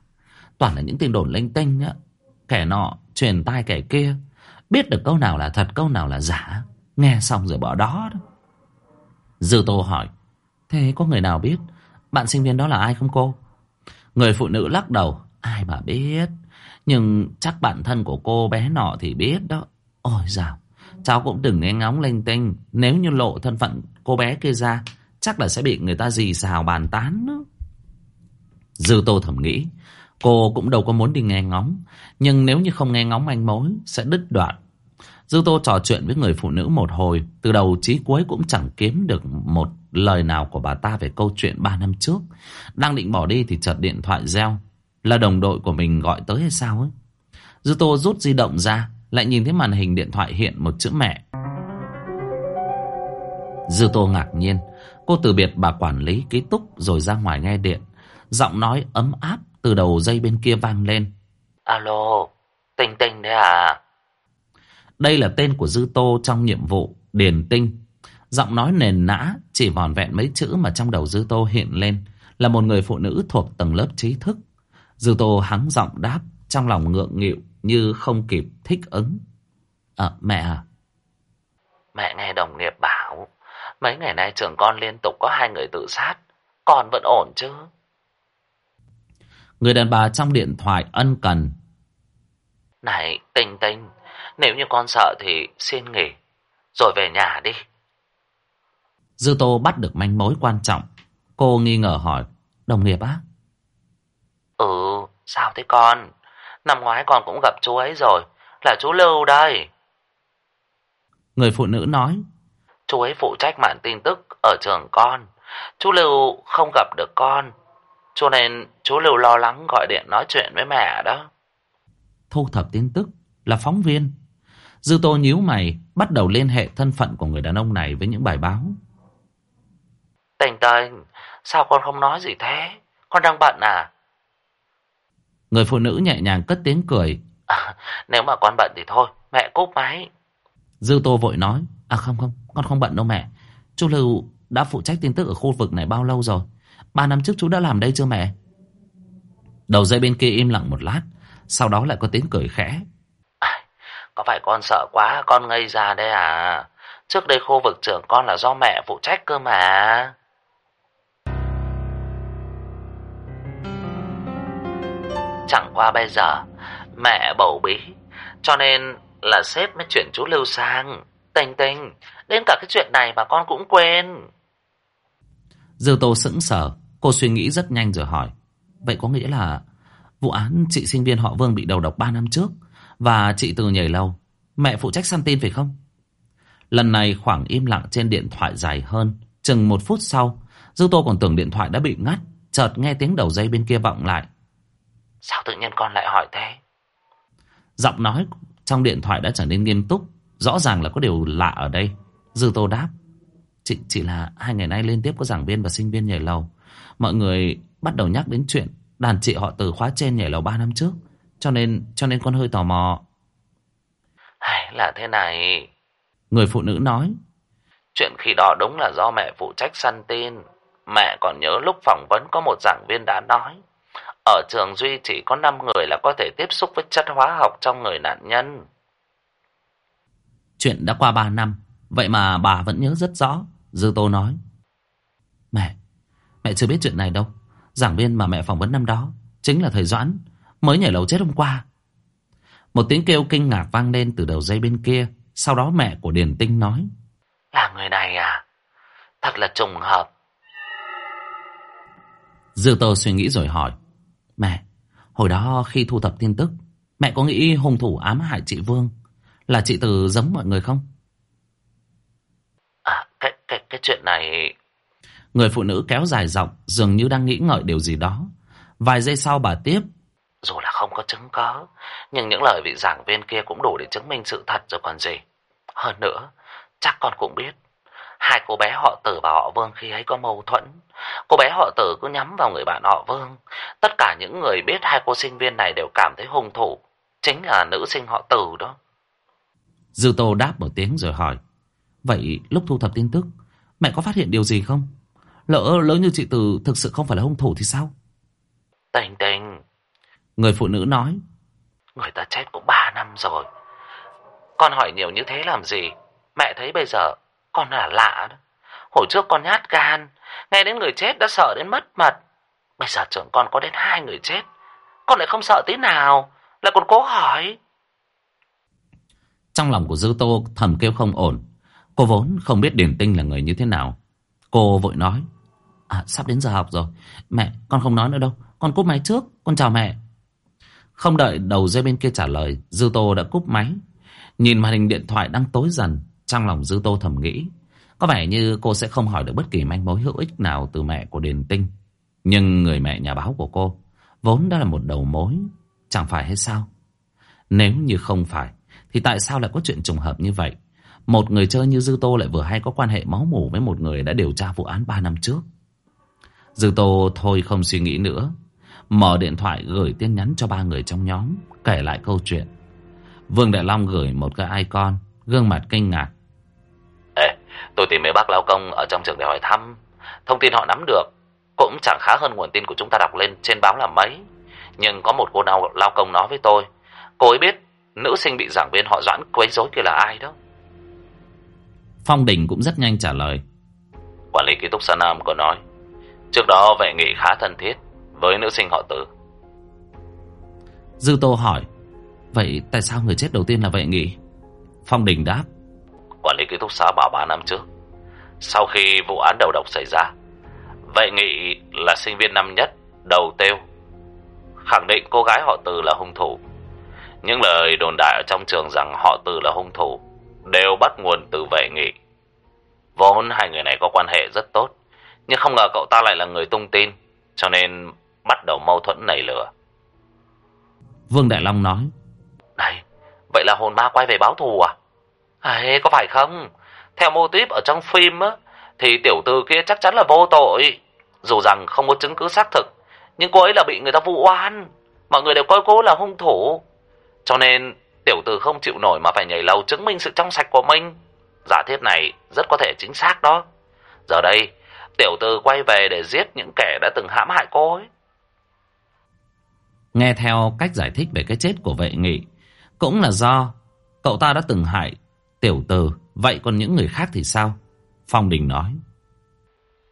toàn là những tin đồn linh tinh á. Kẻ nọ, truyền tai kẻ kia. Biết được câu nào là thật, câu nào là giả. Nghe xong rồi bỏ đó. đó. Dư Tô hỏi, thế có người nào biết bạn sinh viên đó là ai không cô? Người phụ nữ lắc đầu, ai mà biết. Nhưng chắc bạn thân của cô bé nọ thì biết đó. Ôi dào, cháu cũng đừng nghe ngóng linh tinh. Nếu như lộ thân phận cô bé kia ra, chắc là sẽ bị người ta dì xào bàn tán đó. Dư Tô thầm nghĩ, cô cũng đâu có muốn đi nghe ngóng. Nhưng nếu như không nghe ngóng manh mối, sẽ đứt đoạn. Dư Tô trò chuyện với người phụ nữ một hồi, từ đầu chí cuối cũng chẳng kiếm được một lời nào của bà ta về câu chuyện ba năm trước. Đang định bỏ đi thì chợt điện thoại reo. Là đồng đội của mình gọi tới hay sao ấy? Dư Tô rút di động ra, lại nhìn thấy màn hình điện thoại hiện một chữ mẹ. Dư Tô ngạc nhiên, cô từ biệt bà quản lý ký túc rồi ra ngoài nghe điện. Giọng nói ấm áp từ đầu dây bên kia vang lên. Alo, Tinh Tinh đấy à? Đây là tên của Dư Tô trong nhiệm vụ Điền Tinh. Giọng nói nền nã, chỉ vòn vẹn mấy chữ mà trong đầu Dư Tô hiện lên là một người phụ nữ thuộc tầng lớp trí thức. Dư Tô hắng giọng đáp, trong lòng ngượng nghịu như không kịp thích ứng. À, mẹ à? Mẹ nghe đồng nghiệp bảo, mấy ngày nay trường con liên tục có hai người tự sát. Con vẫn ổn chứ? Người đàn bà trong điện thoại ân cần. Này, Tinh Tinh, nếu như con sợ thì xin nghỉ, rồi về nhà đi. Dư Tô bắt được manh mối quan trọng. Cô nghi ngờ hỏi, đồng nghiệp á? Ừ, sao thế con? Năm ngoái con cũng gặp chú ấy rồi, là chú Lưu đây. Người phụ nữ nói, Chú ấy phụ trách màn tin tức ở trường con. Chú Lưu không gặp được con, cho nên chú Lưu lo lắng gọi điện nói chuyện với mẹ đó. thu thập tin tức, là phóng viên. Dư Tô nhíu mày, bắt đầu liên hệ thân phận của người đàn ông này với những bài báo. Tình tình, sao con không nói gì thế? Con đang bận à? Người phụ nữ nhẹ nhàng cất tiếng cười. à nếu mà con bận thì thôi, mẹ cúp máy. Dư Tô vội nói, à không không, con không bận đâu mẹ. Chú Lưu đã phụ trách tin tức ở khu vực này bao lâu rồi? Ba năm trước chú đã làm đây chưa mẹ? Đầu dây bên kia im lặng một lát, sau đó lại có tiếng cười khẽ. À, có phải con sợ quá, con ngây ra đây à? Trước đây khu vực trưởng con là do mẹ phụ trách cơ mà. Chẳng qua bây giờ, mẹ bầu bí, cho nên là sếp mới chuyển chú Lưu sang. Tình tình, đến cả cái chuyện này mà con cũng quên. Dư Tô sững sờ, cô suy nghĩ rất nhanh rồi hỏi. Vậy có nghĩa là vụ án chị sinh viên họ Vương bị đầu độc ba năm trước và chị từ nhảy lâu, mẹ phụ trách săn tin phải không? Lần này khoảng im lặng trên điện thoại dài hơn, chừng một phút sau, Dư Tô còn tưởng điện thoại đã bị ngắt, chợt nghe tiếng đầu dây bên kia vọng lại. Sao tự nhiên con lại hỏi thế? Giọng nói trong điện thoại đã trở nên nghiêm túc. Rõ ràng là có điều lạ ở đây. Dư Tô đáp. Chị, chỉ là hai ngày nay liên tiếp có giảng viên và sinh viên nhảy lầu. Mọi người bắt đầu nhắc đến chuyện đàn chị họ từ khóa trên nhảy lầu ba năm trước. Cho nên cho nên con hơi tò mò. Hay là thế này. Người phụ nữ nói. Chuyện khi đó đúng là do mẹ phụ trách săn tin. Mẹ còn nhớ lúc phỏng vấn có một giảng viên đã nói. Ở trường Duy chỉ có 5 người là có thể tiếp xúc với chất hóa học trong người nạn nhân. Chuyện đã qua 3 năm, vậy mà bà vẫn nhớ rất rõ. Dư Tô nói. Mẹ, mẹ chưa biết chuyện này đâu. Giảng viên mà mẹ phỏng vấn năm đó chính là thầy Doãn, mới nhảy lầu chết hôm qua. Một tiếng kêu kinh ngạc vang lên từ đầu dây bên kia. Sau đó mẹ của Điền Tinh nói. Là người này à? Thật là trùng hợp. Dư Tô suy nghĩ rồi hỏi. Mẹ, hồi đó khi thu thập tin tức, mẹ có nghĩ hung thủ ám hại chị Vương là chị Từ giống mọi người không? À, cái, cái, cái chuyện này... Người phụ nữ kéo dài giọng, dường như đang nghĩ ngợi điều gì đó. Vài giây sau bà tiếp. Dù là không có chứng cứ, nhưng những lời vị giảng viên kia cũng đủ để chứng minh sự thật rồi còn gì. Hơn nữa, chắc con cũng biết, hai cô bé họ Tử và họ Vương khi ấy có mâu thuẫn. Cô bé họ Tử cứ nhắm vào người bạn họ Vương. Tất cả những người biết hai cô sinh viên này đều cảm thấy hung thủ. Chính là nữ sinh họ Tử đó. Dư Tô đáp một tiếng rồi hỏi. Vậy lúc thu thập tin tức, mẹ có phát hiện điều gì không? Lỡ lỡ như chị Từ thực sự không phải là hung thủ thì sao? Tình tình. Người phụ nữ nói. Người ta chết cũng ba năm rồi. Con hỏi nhiều như thế làm gì? Mẹ thấy bây giờ con là lạ đó. Hồi trước con nhát gan, nghe đến người chết đã sợ đến mất mật. Bây giờ trưởng con có đến hai người chết, con lại không sợ tí nào, lại còn cố hỏi. Trong lòng của Dư Tô thầm kêu không ổn. Cô vốn không biết Điển Tinh là người như thế nào. Cô vội nói. À, sắp đến giờ học rồi. Mẹ, con không nói nữa đâu. Con cúp máy trước. Con chào mẹ. Không đợi đầu dây bên kia trả lời, Dư Tô đã cúp máy. Nhìn màn hình điện thoại đang tối dần, trong lòng Dư Tô thầm nghĩ. Có vẻ như cô sẽ không hỏi được bất kỳ manh mối hữu ích nào từ mẹ của Điền Tinh. Nhưng người mẹ nhà báo của cô vốn đã là một đầu mối, chẳng phải hay sao? Nếu như không phải, thì tại sao lại có chuyện trùng hợp như vậy? Một người chơi như Dư Tô lại vừa hay có quan hệ máu mủ với một người đã điều tra vụ án 3 năm trước. Dư Tô thôi không suy nghĩ nữa. Mở điện thoại gửi tin nhắn cho ba người trong nhóm, kể lại câu chuyện. Vương Đại Long gửi một cái icon, gương mặt kinh ngạc. Tôi tìm mấy bác lao công ở trong trường để hỏi thăm. Thông tin họ nắm được cũng chẳng khá hơn nguồn tin của chúng ta đọc lên trên báo là mấy. Nhưng có một cô nào lao công nói với tôi, cô ấy biết nữ sinh bị giảng viên họ doãn quấy rối kia là ai đó. Phong Đình cũng rất nhanh trả lời. Quản lý ký túc xá Nam có nói, trước đó vệ nghị khá thân thiết với nữ sinh họ Từ. Dư Tô hỏi, vậy tại sao người chết đầu tiên là vệ nghị? Phong Đình đáp, quản lý ký túc xá bảo 3 năm trước, sau khi vụ án đầu độc xảy ra, vệ nghị là sinh viên năm nhất, đầu tiêu, khẳng định cô gái họ Từ là hung thủ. Những lời đồn đại ở trong trường rằng họ Từ là hung thủ đều bắt nguồn từ vệ nghị. Vốn hai người này có quan hệ rất tốt, nhưng không ngờ cậu ta lại là người tung tin, cho nên bắt đầu mâu thuẫn nảy lửa. Vương Đại Long nói. Này, vậy là hồn ma quay về báo thù à? À, có phải không? Theo mô típ ở trong phim á, thì tiểu tư kia chắc chắn là vô tội. Dù rằng không có chứng cứ xác thực, nhưng cô ấy là bị người ta vụ oan. Mọi người đều coi cô là hung thủ. Cho nên tiểu tư không chịu nổi mà phải nhảy lầu chứng minh sự trong sạch của mình. Giả thiết này rất có thể chính xác đó. Giờ đây, tiểu tư quay về để giết những kẻ đã từng hãm hại cô ấy. Nghe theo cách giải thích về cái chết của vệ nghị, cũng là do cậu ta đã từng hại tiểu từ, vậy còn những người khác thì sao? Phong Đình nói.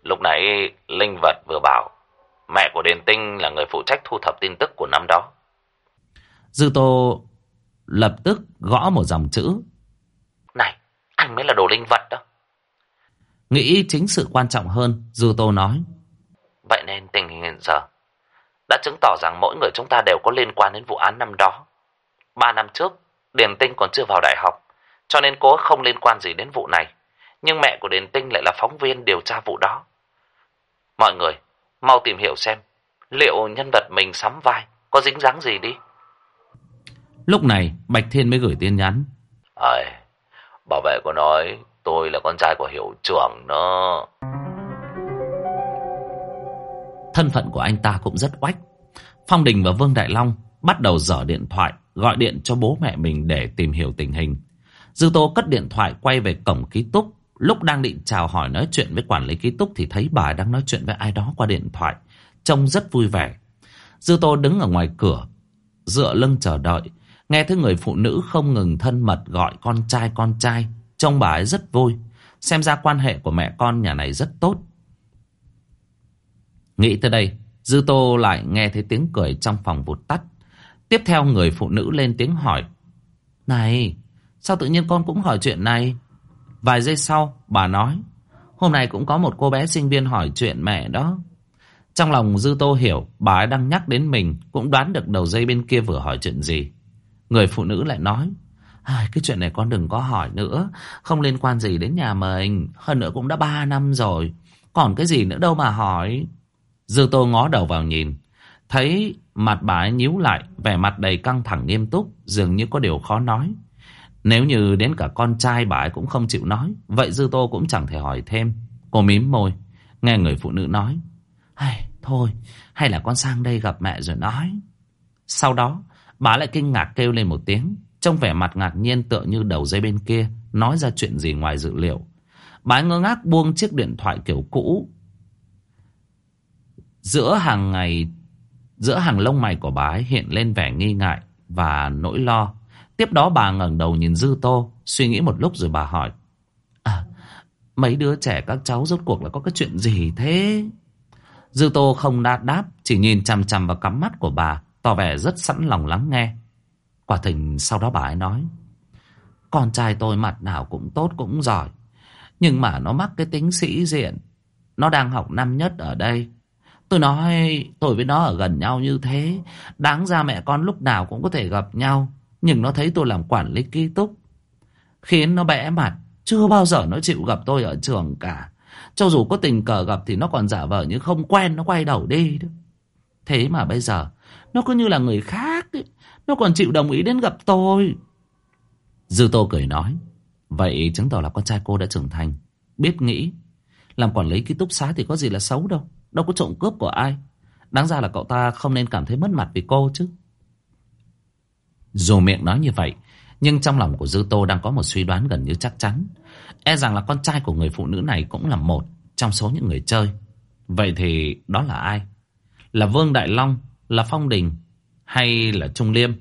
Lúc nãy Linh Vật vừa bảo mẹ của Điền Tinh là người phụ trách thu thập tin tức của năm đó. Dư Tô lập tức gõ một dòng chữ. Này, anh mới là đồ linh vật đó. Nghĩ chính sự quan trọng hơn, Dư Tô nói. Vậy nên tình hình hiện giờ đã chứng tỏ rằng mỗi người chúng ta đều có liên quan đến vụ án năm đó. Ba năm trước, Điền Tinh còn chưa vào đại học, cho nên cô không liên quan gì đến vụ này. Nhưng mẹ của Điền Tinh lại là phóng viên điều tra vụ đó. Mọi người, mau tìm hiểu xem, liệu nhân vật mình sắm vai có dính dáng gì đi. Lúc này Bạch Thiên mới gửi tin nhắn. Ơi, bảo vệ của nói tôi là con trai của hiệu trưởng đó. Thân phận của anh ta cũng rất oách. Phong Đình và Vương Đại Long bắt đầu dở điện thoại, gọi điện cho bố mẹ mình để tìm hiểu tình hình. Dư Tô cất điện thoại quay về cổng ký túc. Lúc đang định chào hỏi nói chuyện với quản lý ký túc thì thấy bà đang nói chuyện với ai đó qua điện thoại. Trông rất vui vẻ. Dư Tô đứng ở ngoài cửa, dựa lưng chờ đợi. Nghe thấy người phụ nữ không ngừng thân mật gọi con trai con trai. Trông bà ấy rất vui. Xem ra quan hệ của mẹ con nhà này rất tốt. Nghĩ tới đây, Dư Tô lại nghe thấy tiếng cười trong phòng vụt tắt. Tiếp theo người phụ nữ lên tiếng hỏi. Này, sao tự nhiên con cũng hỏi chuyện này? Vài giây sau, bà nói. Hôm nay cũng có một cô bé sinh viên hỏi chuyện mẹ đó. Trong lòng Dư Tô hiểu bà ấy đang nhắc đến mình cũng đoán được đầu dây bên kia vừa hỏi chuyện gì. Người phụ nữ lại nói. À, cái chuyện này con đừng có hỏi nữa. Không liên quan gì đến nhà mình. Hơn nữa cũng đã ba năm rồi. Còn cái gì nữa đâu mà hỏi. Dư Tô ngó đầu vào nhìn. Thấy mặt bà ấy nhíu lại, vẻ mặt đầy căng thẳng nghiêm túc, dường như có điều khó nói. Nếu như đến cả con trai bà ấy cũng không chịu nói, vậy Dư Tô cũng chẳng thể hỏi thêm. Cô mím môi, nghe người phụ nữ nói. Hay, thôi, hay là con sang đây gặp mẹ rồi nói. Sau đó, bà lại kinh ngạc kêu lên một tiếng, trong vẻ mặt ngạc nhiên tựa như đầu dây bên kia, nói ra chuyện gì ngoài dự liệu. Bà ấy ngơ ngác buông chiếc điện thoại kiểu cũ. Giữa hàng ngày, giữa hàng lông mày của bà ấy hiện lên vẻ nghi ngại và nỗi lo. Tiếp đó bà ngẩng đầu nhìn Dư Tô, suy nghĩ một lúc rồi bà hỏi. À, mấy đứa trẻ các cháu rốt cuộc là có cái chuyện gì thế? Dư Tô không đáp đáp, chỉ nhìn chằm chằm vào cắm mắt của bà, tỏ vẻ rất sẵn lòng lắng nghe. Quả thình sau đó bà ấy nói. Con trai tôi mặt nào cũng tốt cũng giỏi, nhưng mà nó mắc cái tính sĩ diện. Nó đang học năm nhất ở đây. Tôi nói tôi với nó ở gần nhau như thế, đáng ra mẹ con lúc nào cũng có thể gặp nhau. Nhưng nó thấy tôi làm quản lý ký túc. Khiến nó bẽ mặt. Chưa bao giờ nó chịu gặp tôi ở trường cả. Cho dù có tình cờ gặp Thì nó còn giả vờ như không quen. Nó quay đầu đi. Đó. Thế mà bây giờ, Nó cứ như là người khác ấy. Nó còn chịu đồng ý đến gặp tôi. Dư Tô cười nói, Vậy chứng tỏ là con trai cô đã trưởng thành. Biết nghĩ, Làm quản lý ký túc xá thì có gì là xấu đâu. Đâu có trộm cướp của ai. Đáng ra là cậu ta không nên cảm thấy mất mặt vì cô chứ dù miệng nói như vậy, nhưng trong lòng của Dư Tô đang có một suy đoán gần như chắc chắn. E rằng là con trai của người phụ nữ này cũng là một trong số những người chơi. Vậy thì đó là ai? Là Vương Đại Long, là Phong Đình hay là Trung Liêm?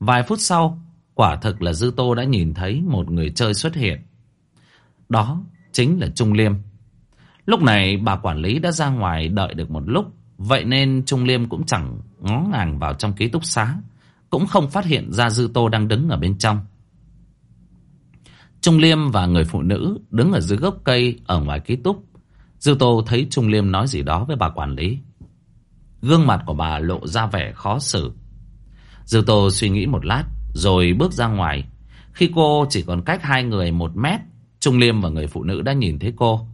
Vài phút sau, quả thực là Dư Tô đã nhìn thấy một người chơi xuất hiện. Đó chính là Trung Liêm. Lúc này bà quản lý đã ra ngoài đợi được một lúc Vậy nên Trung Liêm cũng chẳng ngó ngàng vào trong ký túc xá. Cũng không phát hiện ra Dư Tô đang đứng ở bên trong. Trung Liêm và người phụ nữ đứng ở dưới gốc cây ở ngoài ký túc. Dư Tô thấy Trung Liêm nói gì đó với bà quản lý. Gương mặt của bà lộ ra vẻ khó xử. Dư Tô suy nghĩ một lát rồi bước ra ngoài. Khi cô chỉ còn cách hai người một mét, Trung Liêm và người phụ nữ đã nhìn thấy cô.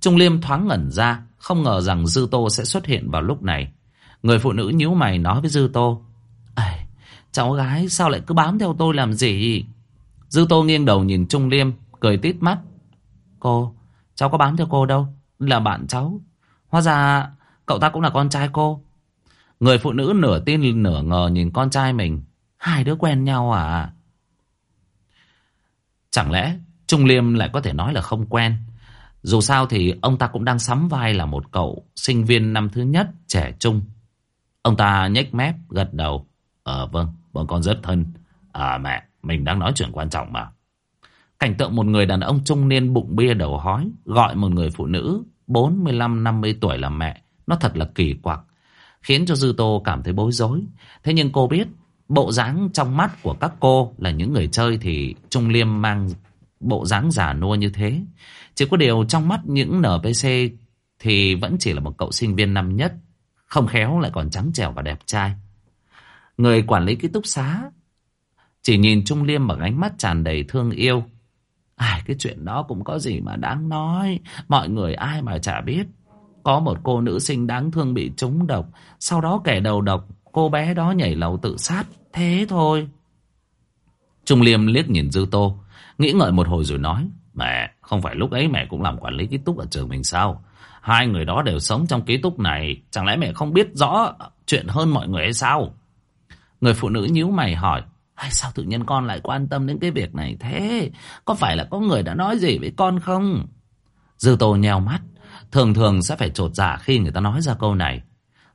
Trung Liêm thoáng ngẩn ra không ngờ rằng Dư Tô sẽ xuất hiện vào lúc này. Người phụ nữ nhíu mày nói với Dư Tô. À, cháu gái sao lại cứ bám theo tôi làm gì? Dư Tô nghiêng đầu nhìn Trung Liêm, cười tít mắt. Cô, cháu có bám theo cô đâu. Là bạn cháu. Hóa ra cậu ta cũng là con trai cô. Người phụ nữ nửa tin nửa ngờ nhìn con trai mình. Hai đứa quen nhau à? Chẳng lẽ Trung Liêm lại có thể nói là không quen? Dù sao thì ông ta cũng đang sắm vai là một cậu sinh viên năm thứ nhất trẻ trung. Ông ta nhếch mép gật đầu. Ờ vâng, bọn con rất thân. À mẹ, mình đang nói chuyện quan trọng mà. Cảnh tượng một người đàn ông trung niên bụng bia đầu hói gọi một người phụ nữ 45-50 tuổi là mẹ. Nó thật là kỳ quặc. Khiến cho Dư Tô cảm thấy bối rối. Thế nhưng cô biết bộ dáng trong mắt của các cô là những người chơi thì Trung Liêm mang bộ dáng giả nua như thế. Chỉ có điều trong mắt những NPC thì vẫn chỉ là một cậu sinh viên năm nhất, không khéo lại còn trắng trẻo và đẹp trai. Người quản lý ký túc xá chỉ nhìn Trung Liêm bằng ánh mắt tràn đầy thương yêu. Ai cái chuyện đó cũng có gì mà đáng nói, mọi người ai mà chả biết. Có một cô nữ sinh đáng thương bị trúng độc, sau đó kẻ đầu độc cô bé đó nhảy lầu tự sát. Thế thôi. Trung Liêm liếc nhìn Dư Tô. Nghĩ ngợi một hồi rồi nói. Mẹ, không phải lúc ấy mẹ cũng làm quản lý ký túc ở trường mình sao? Hai người đó đều sống trong ký túc này. Chẳng lẽ mẹ không biết rõ chuyện hơn mọi người hay sao? Người phụ nữ nhíu mày hỏi. Hay sao tự nhiên con lại quan tâm đến cái việc này thế? Có phải là có người đã nói gì với con không? Dư Tô nheo mắt. Thường thường sẽ phải trột dạ khi người ta nói ra câu này.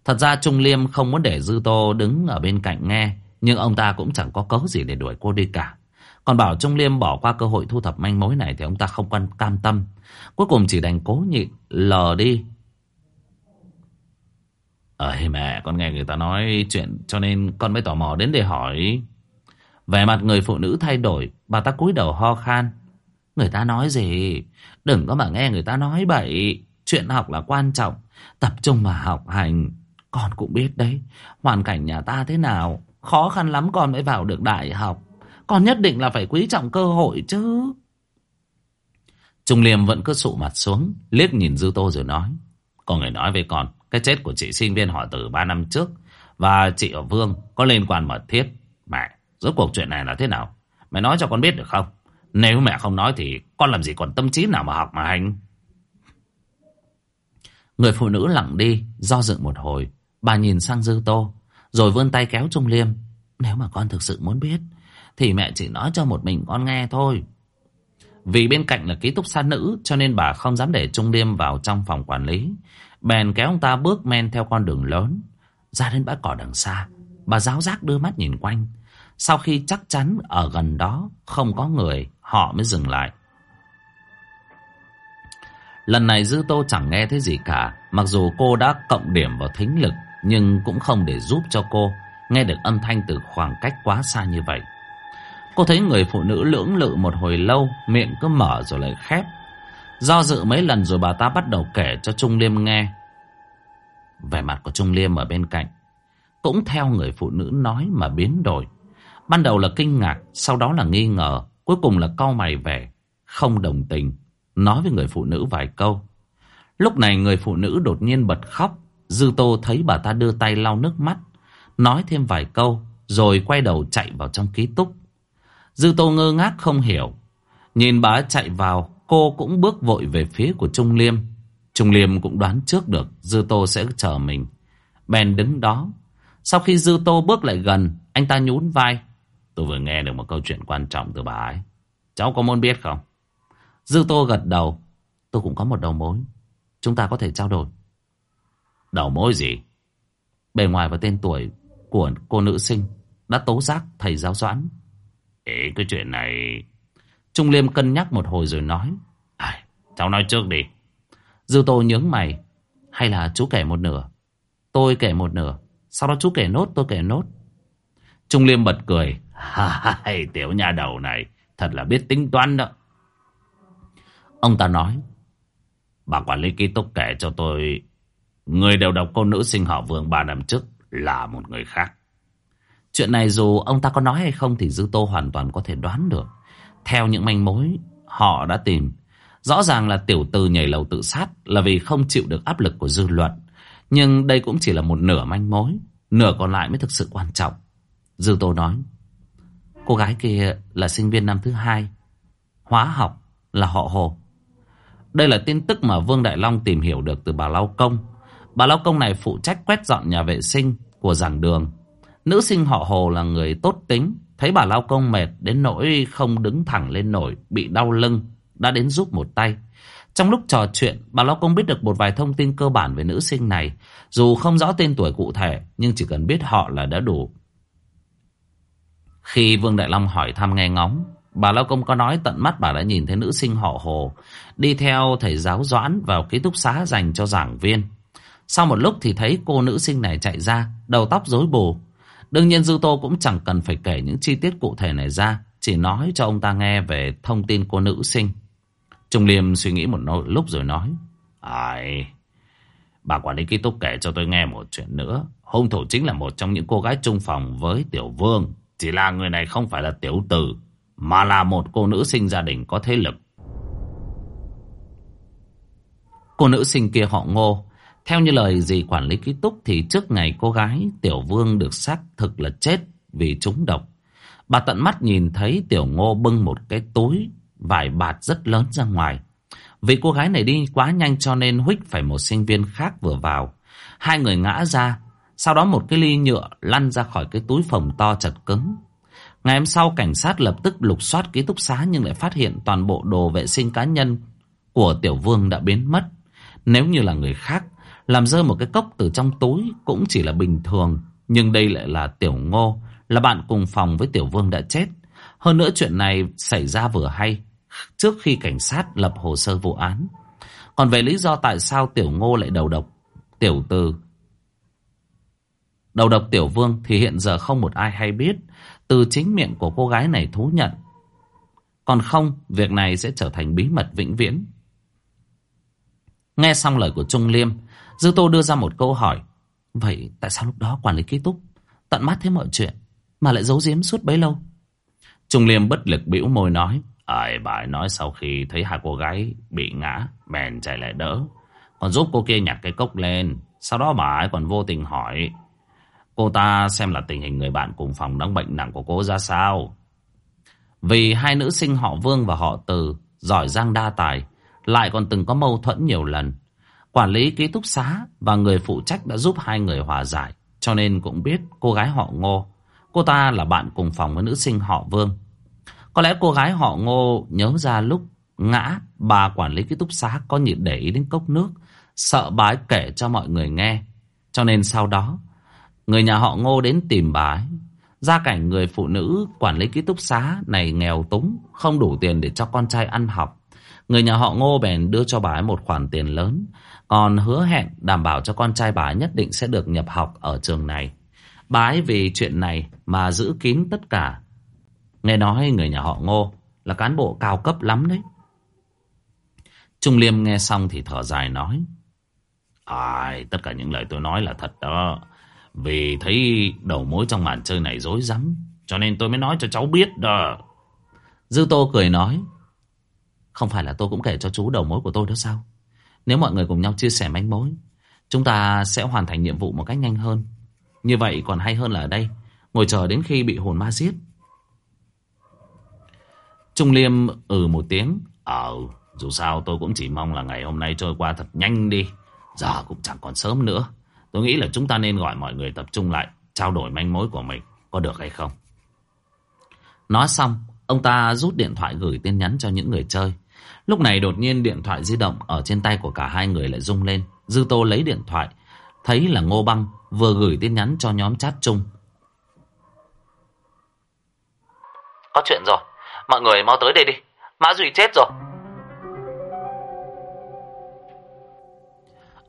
Thật ra Trung Liêm không muốn để Dư Tô đứng ở bên cạnh nghe. Nhưng ông ta cũng chẳng có cớ gì để đuổi cô đi cả. Còn bảo Trung Liêm bỏ qua cơ hội thu thập manh mối này thì ông ta không quan cam tâm. Cuối cùng chỉ đành cố nhịn, lờ đi. Ơi mẹ, con nghe người ta nói chuyện cho nên con mới tò mò đến để hỏi. Vẻ mặt người phụ nữ thay đổi, bà ta cúi đầu ho khan. Người ta nói gì? Đừng có mà nghe người ta nói bậy. Chuyện học là quan trọng, tập trung mà học hành. Con cũng biết đấy, hoàn cảnh nhà ta thế nào. Khó khăn lắm con mới vào được đại học. Con nhất định là phải quý trọng cơ hội chứ. Trung Liêm vẫn cứ sụ mặt xuống, liếc nhìn Dư Tô rồi nói. Có người nói với con, cái chết của chị sinh viên họ từ 3 năm trước và chị ở Vương có liên quan mật thiết. Mẹ, rốt cuộc chuyện này là thế nào? Mẹ nói cho con biết được không? Nếu mẹ không nói thì con làm gì còn tâm trí nào mà học mà hành? Người phụ nữ lặng đi, do dự một hồi. Bà nhìn sang Dư Tô, rồi vươn tay kéo Trung Liêm. Nếu mà con thực sự muốn biết, thì mẹ chỉ nói cho một mình con nghe thôi. Vì bên cạnh là ký túc xá nữ, cho nên bà không dám để Trung Liêm vào trong phòng quản lý. Bèn kéo ông ta bước men theo con đường lớn. Ra đến bãi cỏ đằng xa, bà giáo giác đưa mắt nhìn quanh. Sau khi chắc chắn ở gần đó không có người, họ mới dừng lại. Lần này Dư Tô chẳng nghe thấy gì cả, mặc dù cô đã cộng điểm vào thính lực, nhưng cũng không để giúp cho cô nghe được âm thanh từ khoảng cách quá xa như vậy. Cô thấy người phụ nữ lưỡng lự một hồi lâu, miệng cứ mở rồi lại khép. Do dự mấy lần rồi bà ta bắt đầu kể cho Trung Liêm nghe. Vẻ mặt của Trung Liêm ở bên cạnh, cũng theo người phụ nữ nói mà biến đổi. Ban đầu là kinh ngạc, sau đó là nghi ngờ, cuối cùng là cau mày vẻ, không đồng tình, nói với người phụ nữ vài câu. Lúc này người phụ nữ đột nhiên bật khóc, Dư Tô thấy bà ta đưa tay lau nước mắt, nói thêm vài câu, rồi quay đầu chạy vào trong ký túc. Dư Tô ngơ ngác không hiểu, nhìn bà chạy vào, cô cũng bước vội về phía của Trung Liêm. Trung Liêm cũng đoán trước được Dư Tô sẽ chờ mình. Bèn đứng đó. Sau khi Dư Tô bước lại gần, anh ta nhún vai. Tôi vừa nghe được một câu chuyện quan trọng từ bà ấy. Cháu có muốn biết không? Dư Tô gật đầu. Tôi cũng có một đầu mối. Chúng ta có thể trao đổi. Đầu mối gì? Bề ngoài và tên tuổi của cô nữ sinh đã tố giác thầy giáo doãn. Ê, cái chuyện này... Trung Liêm cân nhắc một hồi rồi nói. À, cháu nói trước đi. Dư Tô nhướng mày. Hay là chú kể một nửa? Tôi kể một nửa. Sau đó chú kể nốt, tôi kể nốt. Trung Liêm bật cười. Hai tiểu nhà đầu này thật là biết tính toán đó. Ông ta nói. Bà quản lý ký túc kể cho tôi người đều đọc cô nữ sinh họ Vương ba năm trước là một người khác. Chuyện này dù ông ta có nói hay không thì Dư Tô hoàn toàn có thể đoán được. Theo những manh mối họ đã tìm, rõ ràng là tiểu tư nhảy lầu tự sát là vì không chịu được áp lực của dư luận. Nhưng đây cũng chỉ là một nửa manh mối, nửa còn lại mới thực sự quan trọng. Dư Tô nói, cô gái kia là sinh viên năm thứ hai, hóa học là họ Hồ. Đây là tin tức mà Vương Đại Long tìm hiểu được từ bà Lao Công. Bà Lao Công này phụ trách quét dọn nhà vệ sinh của giảng đường. Nữ sinh họ Hồ là người tốt tính, thấy bà Lao Công mệt đến nỗi không đứng thẳng lên nổi, bị đau lưng, đã đến giúp một tay. Trong lúc trò chuyện, bà Lao Công biết được một vài thông tin cơ bản về nữ sinh này. Dù không rõ tên tuổi cụ thể, nhưng chỉ cần biết họ là đã đủ. Khi Vương Đại Long hỏi thăm nghe ngóng, bà Lao Công có nói tận mắt bà đã nhìn thấy nữ sinh họ Hồ đi theo thầy giáo Doãn vào ký túc xá dành cho giảng viên. Sau một lúc thì thấy cô nữ sinh này chạy ra, đầu tóc rối bù. Đương nhiên Dư Tô cũng chẳng cần phải kể những chi tiết cụ thể này ra, chỉ nói cho ông ta nghe về thông tin cô nữ sinh. Trung Liêm suy nghĩ một lúc rồi nói, Ai... Bà quản lý ký túc kể cho tôi nghe một chuyện nữa. Hung thủ chính là một trong những cô gái chung phòng với Tiểu Vương. Chỉ là người này không phải là tiểu tử, mà là một cô nữ sinh gia đình có thế lực. Cô nữ sinh kia họ ngô, theo như lời dì quản lý ký túc thì trước ngày cô gái Tiểu Vương được xác thực là chết vì trúng độc. Bà tận mắt nhìn thấy Tiểu Ngô bưng một cái túi vải bạt rất lớn ra ngoài. Vì cô gái này đi quá nhanh cho nên Huých phải một sinh viên khác vừa vào. Hai người ngã ra, sau đó một cái ly nhựa lăn ra khỏi cái túi phồng to chật cứng. Ngày hôm sau cảnh sát lập tức lục soát ký túc xá nhưng lại phát hiện toàn bộ đồ vệ sinh cá nhân của Tiểu Vương đã biến mất. Nếu như là người khác, làm rơi một cái cốc từ trong túi cũng chỉ là bình thường. Nhưng đây lại là Tiểu Ngô, là bạn cùng phòng với Tiểu Vương đã chết. Hơn nữa chuyện này xảy ra vừa hay, trước khi cảnh sát lập hồ sơ vụ án. Còn về lý do tại sao Tiểu Ngô lại đầu độc Tiểu Từ Đầu độc Tiểu Vương thì hiện giờ không một ai hay biết. Từ chính miệng của cô gái này thú nhận. Còn không, việc này sẽ trở thành bí mật vĩnh viễn. Nghe xong lời của Trung Liêm, Dư Tô đưa ra một câu hỏi. Vậy tại sao lúc đó quản lý ký túc tận mắt thấy mọi chuyện mà lại giấu giếm suốt bấy lâu? Trung Liêm bất lực bĩu môi nói. Ai bà ấy nói sau khi thấy hai cô gái bị ngã, bèn chạy lại đỡ. Còn giúp cô kia nhặt cái cốc lên. Sau đó bà ấy còn vô tình hỏi cô ta xem là tình hình người bạn cùng phòng đang bệnh nặng của cô ra sao. Vì hai nữ sinh họ Vương và họ Từ giỏi giang đa tài, lại còn từng có mâu thuẫn nhiều lần. Quản lý ký túc xá và người phụ trách đã giúp hai người hòa giải, cho nên cũng biết cô gái họ Ngô. Cô ta là bạn cùng phòng với nữ sinh họ Vương. Có lẽ cô gái họ Ngô nhớ ra lúc ngã bà quản lý ký túc xá có nhịn để ý đến cốc nước, sợ bà ấy kể cho mọi người nghe. Cho nên sau đó, người nhà họ Ngô đến tìm bà ấy. Gia cảnh người phụ nữ quản lý ký túc xá này nghèo túng, không đủ tiền để cho con trai ăn học. Người nhà họ Ngô bèn đưa cho bà ấy một khoản tiền lớn, còn hứa hẹn đảm bảo cho con trai bà nhất định sẽ được nhập học ở trường này. Bà ấy vì chuyện này mà giữ kín tất cả. Nghe nói người nhà họ Ngô là cán bộ cao cấp lắm đấy. Trung Liêm nghe xong thì thở dài nói. Ai, tất cả những lời tôi nói là thật đó. Vì thấy đầu mối trong màn chơi này dối rắm Cho nên tôi mới nói cho cháu biết đó Dư Tô cười nói Không phải là tôi cũng kể cho chú đầu mối của tôi đó sao nếu mọi người cùng nhau chia sẻ manh mối, Chúng ta sẽ hoàn thành nhiệm vụ một cách nhanh hơn. Như vậy còn hay hơn là ở đây, Ngồi chờ đến khi bị hồn ma giết. Trung Liêm ừ một tiếng. Ờ dù sao tôi cũng chỉ mong là ngày hôm nay trôi qua thật nhanh đi. Giờ cũng chẳng còn sớm nữa. Tôi nghĩ là chúng ta nên gọi mọi người tập trung lại, Trao đổi manh mối của mình, Có được hay không? Nói xong, Ông ta rút điện thoại gửi tin nhắn cho những người chơi. Lúc này đột nhiên điện thoại di động Ở trên tay của cả hai người lại rung lên. Dư Tô lấy điện thoại, Thấy là Ngô Băng, vừa gửi tin nhắn cho nhóm chat chung. Có chuyện rồi. Mọi người mau tới đây đi. Mã Duy chết rồi.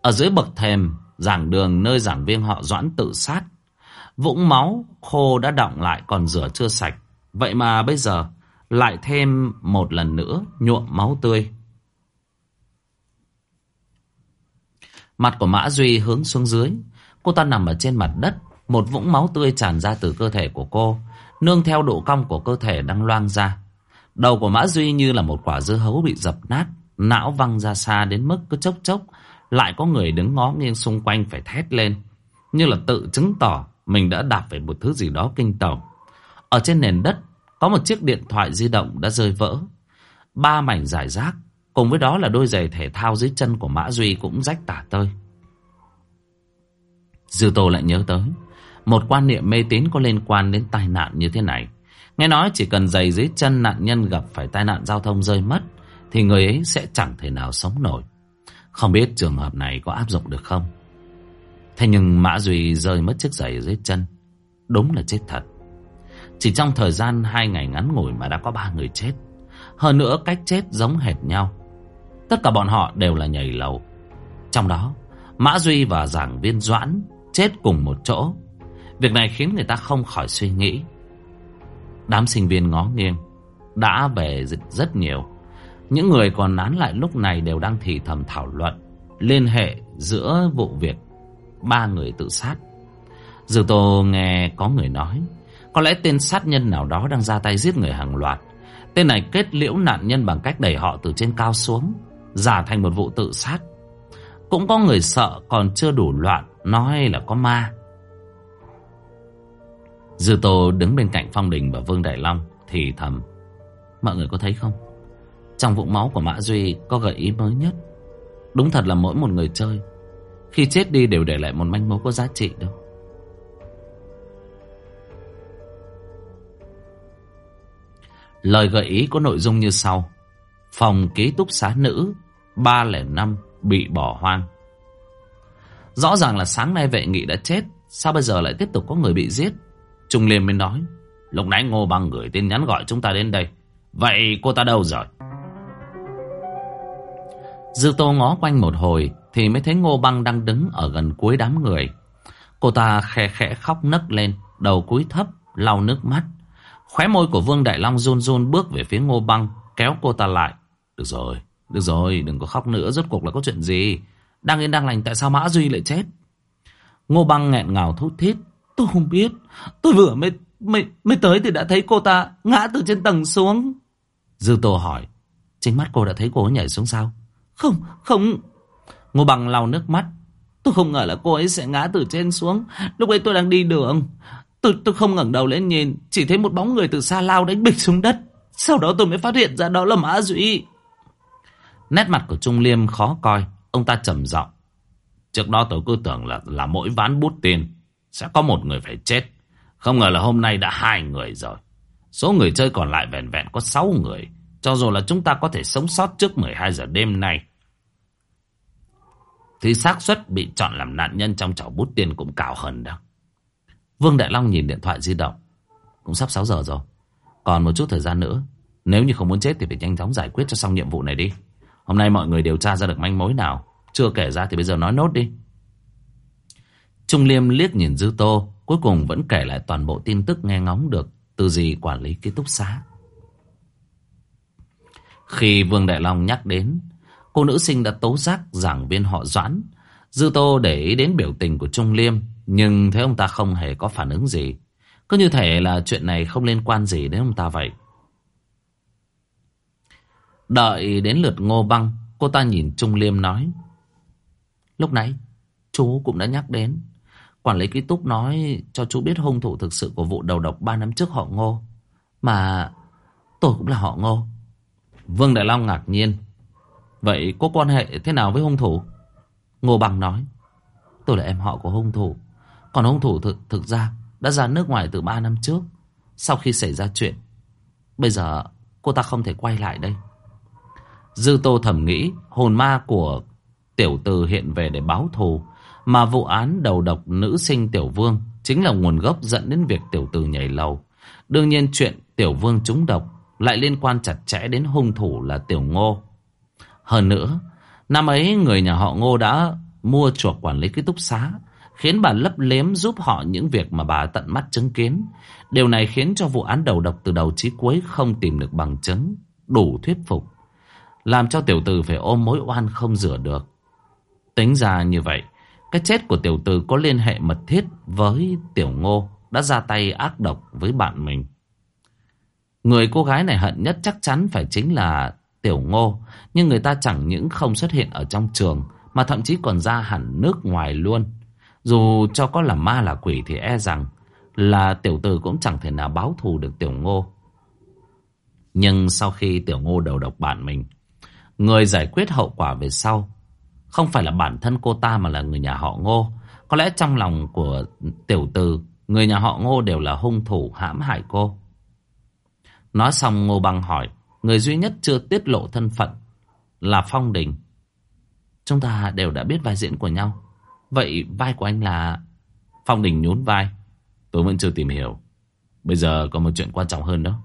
Ở dưới bậc thềm, giảng đường nơi giảng viên họ doãn tự sát. Vũng máu, khô đã đọng lại, còn rửa chưa sạch. Vậy mà bây giờ lại thêm một lần nữa, nhuộm máu tươi. Mặt của Mã Duy hướng xuống dưới. Cô ta nằm ở trên mặt đất. Một vũng máu tươi tràn ra từ cơ thể của cô. Nương theo độ cong của cơ thể đang loang ra. Đầu của Mã Duy như là một quả dưa hấu bị dập nát. Não văng ra xa đến mức cứ chốc chốc, lại có người đứng ngó nghiêng xung quanh phải thét lên. Như là tự chứng tỏ mình đã đạp phải một thứ gì đó kinh tởm. Ở trên nền đất có một chiếc điện thoại di động đã rơi vỡ. Ba mảnh giải rác. Cùng với đó là đôi giày thể thao dưới chân của Mã Duy cũng rách tả tơi. Dư Tô lại nhớ tới. Một quan niệm mê tín có liên quan đến tai nạn như thế này. Nghe nói chỉ cần giày dưới chân nạn nhân gặp phải tai nạn giao thông rơi mất, thì người ấy sẽ chẳng thể nào sống nổi. Không biết trường hợp này có áp dụng được không Thế nhưng Mã Duy rơi mất chiếc giày dưới chân Đúng là chết thật chỉ trong thời gian hai ngày ngắn ngủi mà đã có ba người chết. Hơn nữa cách chết giống hệt nhau. Tất cả bọn họ đều là nhảy lầu. Trong đó Mã Duy và giảng viên Doãn Chết cùng một chỗ. Việc này khiến người ta không khỏi suy nghĩ. Đám sinh viên ngó nghiêng Đã về rất nhiều. Những người còn nán lại lúc này đều đang thì thầm thảo luận liên hệ giữa vụ việc ba người tự sát. Dư Tô nghe có người nói, có lẽ tên sát nhân nào đó đang ra tay giết người hàng loạt. Tên này kết liễu nạn nhân bằng cách đẩy họ từ trên cao xuống, giả thành một vụ tự sát. Cũng có người sợ còn chưa đủ loạn Nói là có ma Dư Tô đứng bên cạnh Phong Đình và Vương Đại Long Thì thầm Mọi người có thấy không Trong vũng máu của Mã Duy có gợi ý mới nhất Đúng thật là mỗi một người chơi Khi chết đi đều để lại một manh mối có giá trị đâu Lời gợi ý có nội dung như sau. Phòng ký túc xá nữ 305 bị bỏ hoang. Rõ ràng là sáng nay vệ nghị đã chết, Sao bây giờ lại tiếp tục có người bị giết? Trung Liêm mới nói, Lúc nãy Ngô Băng gửi tin nhắn gọi chúng ta đến đây. Vậy cô ta đâu rồi? Dư Tô ngó quanh một hồi Thì mới thấy Ngô Băng đang đứng ở gần cuối đám người. Cô ta khẽ khẽ khóc nấc lên, Đầu cúi thấp, lau nước mắt. Khóe môi của Vương Đại Long run run bước về phía Ngô Băng Kéo cô ta lại. Được rồi, được rồi, đừng có khóc nữa Rốt cuộc là có chuyện gì? Đang yên đang lành tại sao Mã Duy lại chết? Ngô Băng nghẹn ngào thút thít. Tôi không biết. Tôi vừa mới, mới, mới tới thì đã thấy cô ta ngã từ trên tầng xuống. Dư Tô hỏi. Chính mắt cô đã thấy cô ấy nhảy xuống sao? Không, không. Ngô Bằng lau nước mắt. Tôi không ngờ là cô ấy sẽ ngã từ trên xuống. Lúc ấy tôi đang đi đường. Tôi, tôi không ngẩng đầu lên nhìn Chỉ thấy một bóng người từ xa lao đánh bịch xuống đất. Sau đó tôi mới phát hiện ra đó là Mã Duy. Nét mặt của Trung Liêm khó coi Ông ta trầm giọng. Trước đó tôi cứ tưởng là là mỗi ván bút tiền Sẽ có một người phải chết. Không ngờ là hôm nay đã hai người rồi. Số người chơi còn lại vẹn vẹn có sáu người. Cho dù là chúng ta có thể sống sót trước 12 giờ đêm nay Thì xác suất bị chọn làm nạn nhân trong trò bút tiền cũng cao hơn đó. Vương Đại Long nhìn điện thoại di động. Cũng sắp 6 giờ rồi. Còn một chút thời gian nữa. Nếu như không muốn chết thì phải nhanh chóng giải quyết cho xong nhiệm vụ này đi. Hôm nay mọi người điều tra ra được manh mối nào. Chưa kể ra thì bây giờ nói nốt đi. Trung Liêm liếc nhìn Dư Tô, Cuối cùng vẫn kể lại toàn bộ tin tức nghe ngóng được Từ gì quản lý ký túc xá. Khi Vương Đại Long nhắc đến, Cô nữ sinh đã tố giác giảng viên họ Doãn, Dư Tô để ý đến biểu tình của Trung Liêm. Nhưng thấy ông ta không hề có phản ứng gì. Cứ như thể là chuyện này không liên quan gì đến ông ta vậy. Đợi đến lượt ngô băng, Cô ta nhìn Trung Liêm nói, Lúc nãy, Chú cũng đã nhắc đến. Quản lý ký túc nói cho chú biết hung thủ thực sự của vụ đầu độc 3 năm trước họ ngô, Mà tôi cũng là họ ngô. Vương Đại Long ngạc nhiên, Vậy có quan hệ thế nào với hung thủ? Ngô Bằng nói, Tôi là em họ của hung thủ. Còn hung thủ thực, thực ra đã ra nước ngoài từ 3 năm trước Sau khi xảy ra chuyện Bây giờ cô ta không thể quay lại đây Dư Tô thầm nghĩ hồn ma của tiểu từ hiện về để báo thù mà vụ án đầu độc nữ sinh tiểu vương chính là nguồn gốc dẫn đến việc tiểu từ nhảy lầu. Đương nhiên chuyện tiểu vương trúng độc lại liên quan chặt chẽ đến hung thủ là tiểu ngô. Hơn nữa, năm ấy người nhà họ ngô đã mua chuộc quản lý ký túc xá, khiến bà lấp liếm giúp họ những việc mà bà tận mắt chứng kiến. Điều này khiến cho vụ án đầu độc từ đầu chí cuối không tìm được bằng chứng, đủ thuyết phục. Làm cho tiểu tử phải ôm mối oan không rửa được. Tính ra như vậy, cái chết của tiểu tử có liên hệ mật thiết với tiểu ngô đã ra tay ác độc với bạn mình. Người cô gái này hận nhất chắc chắn phải chính là tiểu ngô. Nhưng người ta chẳng những không xuất hiện ở trong trường mà thậm chí còn ra hẳn nước ngoài luôn. Dù cho có là ma là quỷ thì e rằng là tiểu tử cũng chẳng thể nào báo thù được tiểu ngô. Nhưng sau khi tiểu ngô đầu độc bạn mình, người giải quyết hậu quả về sau không phải là bản thân cô ta mà là người nhà họ ngô. Có lẽ trong lòng của tiểu tử người nhà họ ngô đều là hung thủ hãm hại cô. Nói xong ngô băng hỏi, người duy nhất chưa tiết lộ thân phận là Phong Đình. Chúng ta đều đã biết vai diễn của nhau. Vậy vai của anh là... Phong Đình nhún vai. Tôi vẫn chưa tìm hiểu. Bây giờ có một chuyện quan trọng hơn đó.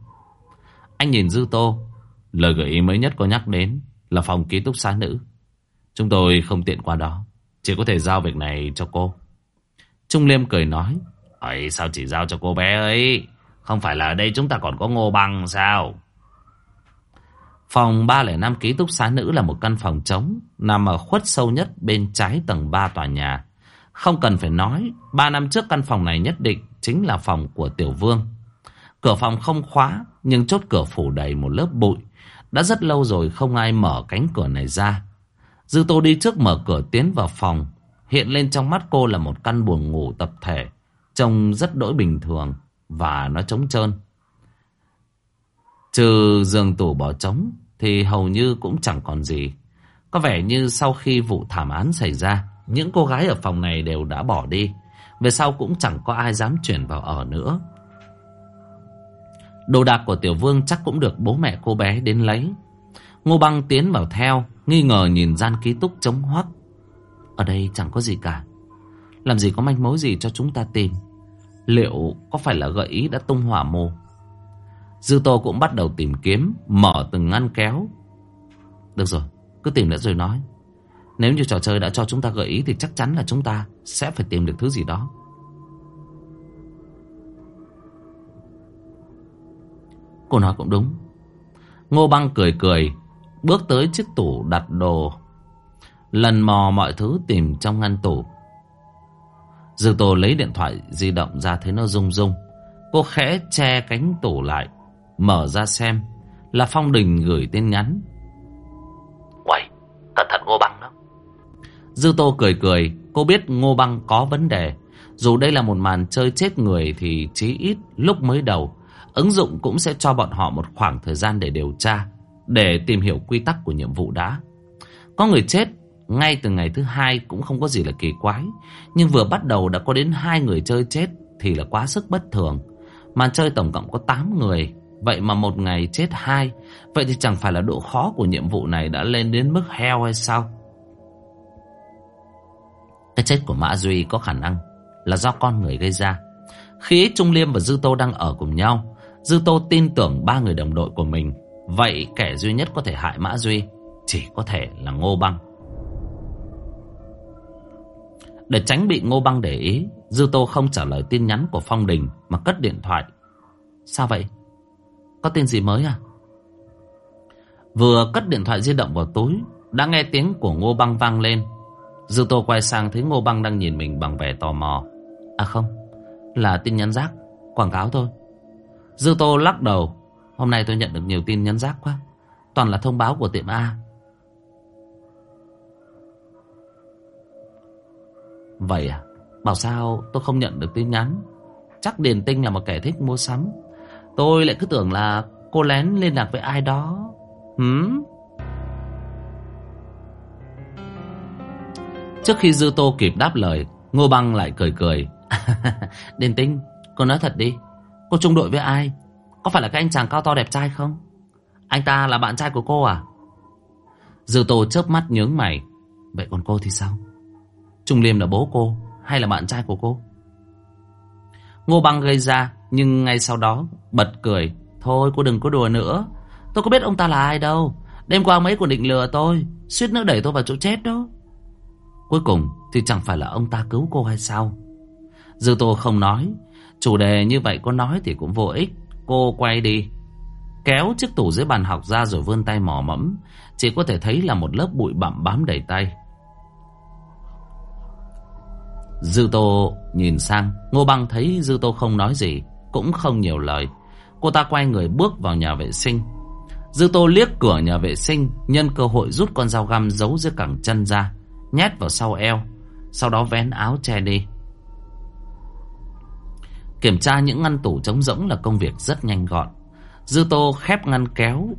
Anh nhìn Dư Tô. Lời gợi ý mới nhất có nhắc đến là phòng ký túc xá nữ. Chúng tôi không tiện qua đó Chỉ có thể giao việc này cho cô Trung Liêm cười nói, ấy, sao chỉ giao cho cô bé ấy Không phải là ở đây chúng ta còn có ngô bằng sao Phòng 305 ký túc xá nữ là một căn phòng trống, Nằm ở khuất sâu nhất bên trái tầng 3 tòa nhà Không cần phải nói 3 năm trước căn phòng này nhất định Chính là phòng của Tiểu Vương Cửa phòng không khóa, Nhưng chốt cửa phủ đầy một lớp bụi Đã rất lâu rồi không ai mở cánh cửa này ra Dư Tô đi trước mở cửa tiến vào phòng. Hiện lên trong mắt cô là một căn buồng ngủ tập thể. Trông rất đỗi bình thường và nó trống trơn. Trừ giường tủ bỏ trống thì hầu như cũng chẳng còn gì. Có vẻ như sau khi vụ thảm án xảy ra, những cô gái ở phòng này đều đã bỏ đi. Về sau cũng chẳng có ai dám chuyển vào ở nữa. Đồ đạc của Tiểu Vương chắc cũng được bố mẹ cô bé đến lấy. Ngô Băng tiến vào theo, nghi ngờ nhìn gian ký túc chống hoắc. Ở đây chẳng có gì cả. Làm gì có manh mối gì cho chúng ta tìm. Liệu có phải là gợi ý đã tung hỏa mù Dư Tô cũng bắt đầu tìm kiếm, mở từng ngăn kéo. Được rồi, cứ tìm nữa rồi nói. Nếu như trò chơi đã cho chúng ta gợi ý thì chắc chắn là chúng ta sẽ phải tìm được thứ gì đó. Cô nói cũng đúng. Ngô Băng cười cười, bước tới chiếc tủ đặt đồ. Lần mò mọi thứ tìm trong ngăn tủ. Dư Tô lấy điện thoại di động ra thấy nó rung rung. Cô khẽ che cánh tủ lại, mở ra xem. Là Phong Đình gửi tin nhắn. Uầy, cẩn thận Ngô Băng đó. Dư Tô cười cười, cô biết Ngô Băng có vấn đề. Dù đây là một màn chơi chết người thì chí ít lúc mới đầu, ứng dụng cũng sẽ cho bọn họ một khoảng thời gian để điều tra, để tìm hiểu quy tắc của nhiệm vụ đã. Có người chết ngay từ ngày thứ hai cũng không có gì là kỳ quái, nhưng vừa bắt đầu đã có đến hai người chơi chết thì là quá sức bất thường. Màn chơi tổng cộng có 8 người, vậy mà một ngày chết hai, vậy thì chẳng phải là độ khó của nhiệm vụ này đã lên đến mức heo hay sao? Cái chết của Mã Duy có khả năng là do con người gây ra. Khi Trung Liêm và Dư Tô đang ở cùng nhau, Dư Tô tin tưởng ba người đồng đội của mình. Vậy kẻ duy nhất có thể hại Mã Duy chỉ có thể là Ngô Băng. Để tránh bị Ngô Băng để ý, Dư Tô không trả lời tin nhắn của Phong Đình mà cất điện thoại. Sao vậy? Có tin gì mới à? Vừa cất điện thoại di động vào túi, đã nghe tiếng của Ngô Băng vang lên. Dư Tô quay sang thấy Ngô Băng đang nhìn mình bằng vẻ tò mò. À không, là tin nhắn rác, quảng cáo thôi. Dư Tô lắc đầu. Hôm nay tôi nhận được nhiều tin nhắn rác quá. Toàn là thông báo của tiệm A. Vậy à? Bảo sao tôi không nhận được tin nhắn? Chắc Điền Tinh là một kẻ thích mua sắm. Tôi lại cứ tưởng là cô lén liên lạc với ai đó. Hửm? Trước khi Dư Tô kịp đáp lời, Ngô Băng lại cười cười. *laughs* Điền Tinh, cô nói thật đi. Cô chung đội với ai? Có phải là cái anh chàng cao to đẹp trai không? Anh ta là bạn trai của cô à? Dư Tô chớp mắt nhướng mày. Vậy còn cô thì sao? Trung Liêm là bố cô hay là bạn trai của cô? Ngô Băng gây ra, nhưng ngay sau đó, bật cười. Thôi, cô đừng có đùa nữa. Tôi có biết ông ta là ai đâu. Đêm qua mấy còn định lừa tôi. Suýt nữa đẩy tôi vào chỗ chết đó. Cuối cùng thì chẳng phải là ông ta cứu cô hay sao? Dư Tô không nói. Chủ đề như vậy có nói thì cũng vô ích. Cô quay đi. Kéo chiếc tủ dưới bàn học ra rồi vươn tay mò mẫm. Chỉ có thể thấy là một lớp bụi bặm bám đầy tay. Dư Tô nhìn sang, Ngô Băng thấy Dư Tô không nói gì, cũng không nhiều lời. Cô ta quay người bước vào nhà vệ sinh. Dư Tô liếc cửa nhà vệ sinh, nhân cơ hội rút con dao găm giấu dưới cẳng chân ra, nhét vào sau eo, sau đó vén áo che đi. Kiểm tra những ngăn tủ trống rỗng là công việc rất nhanh gọn. Dư Tô khép ngăn kéo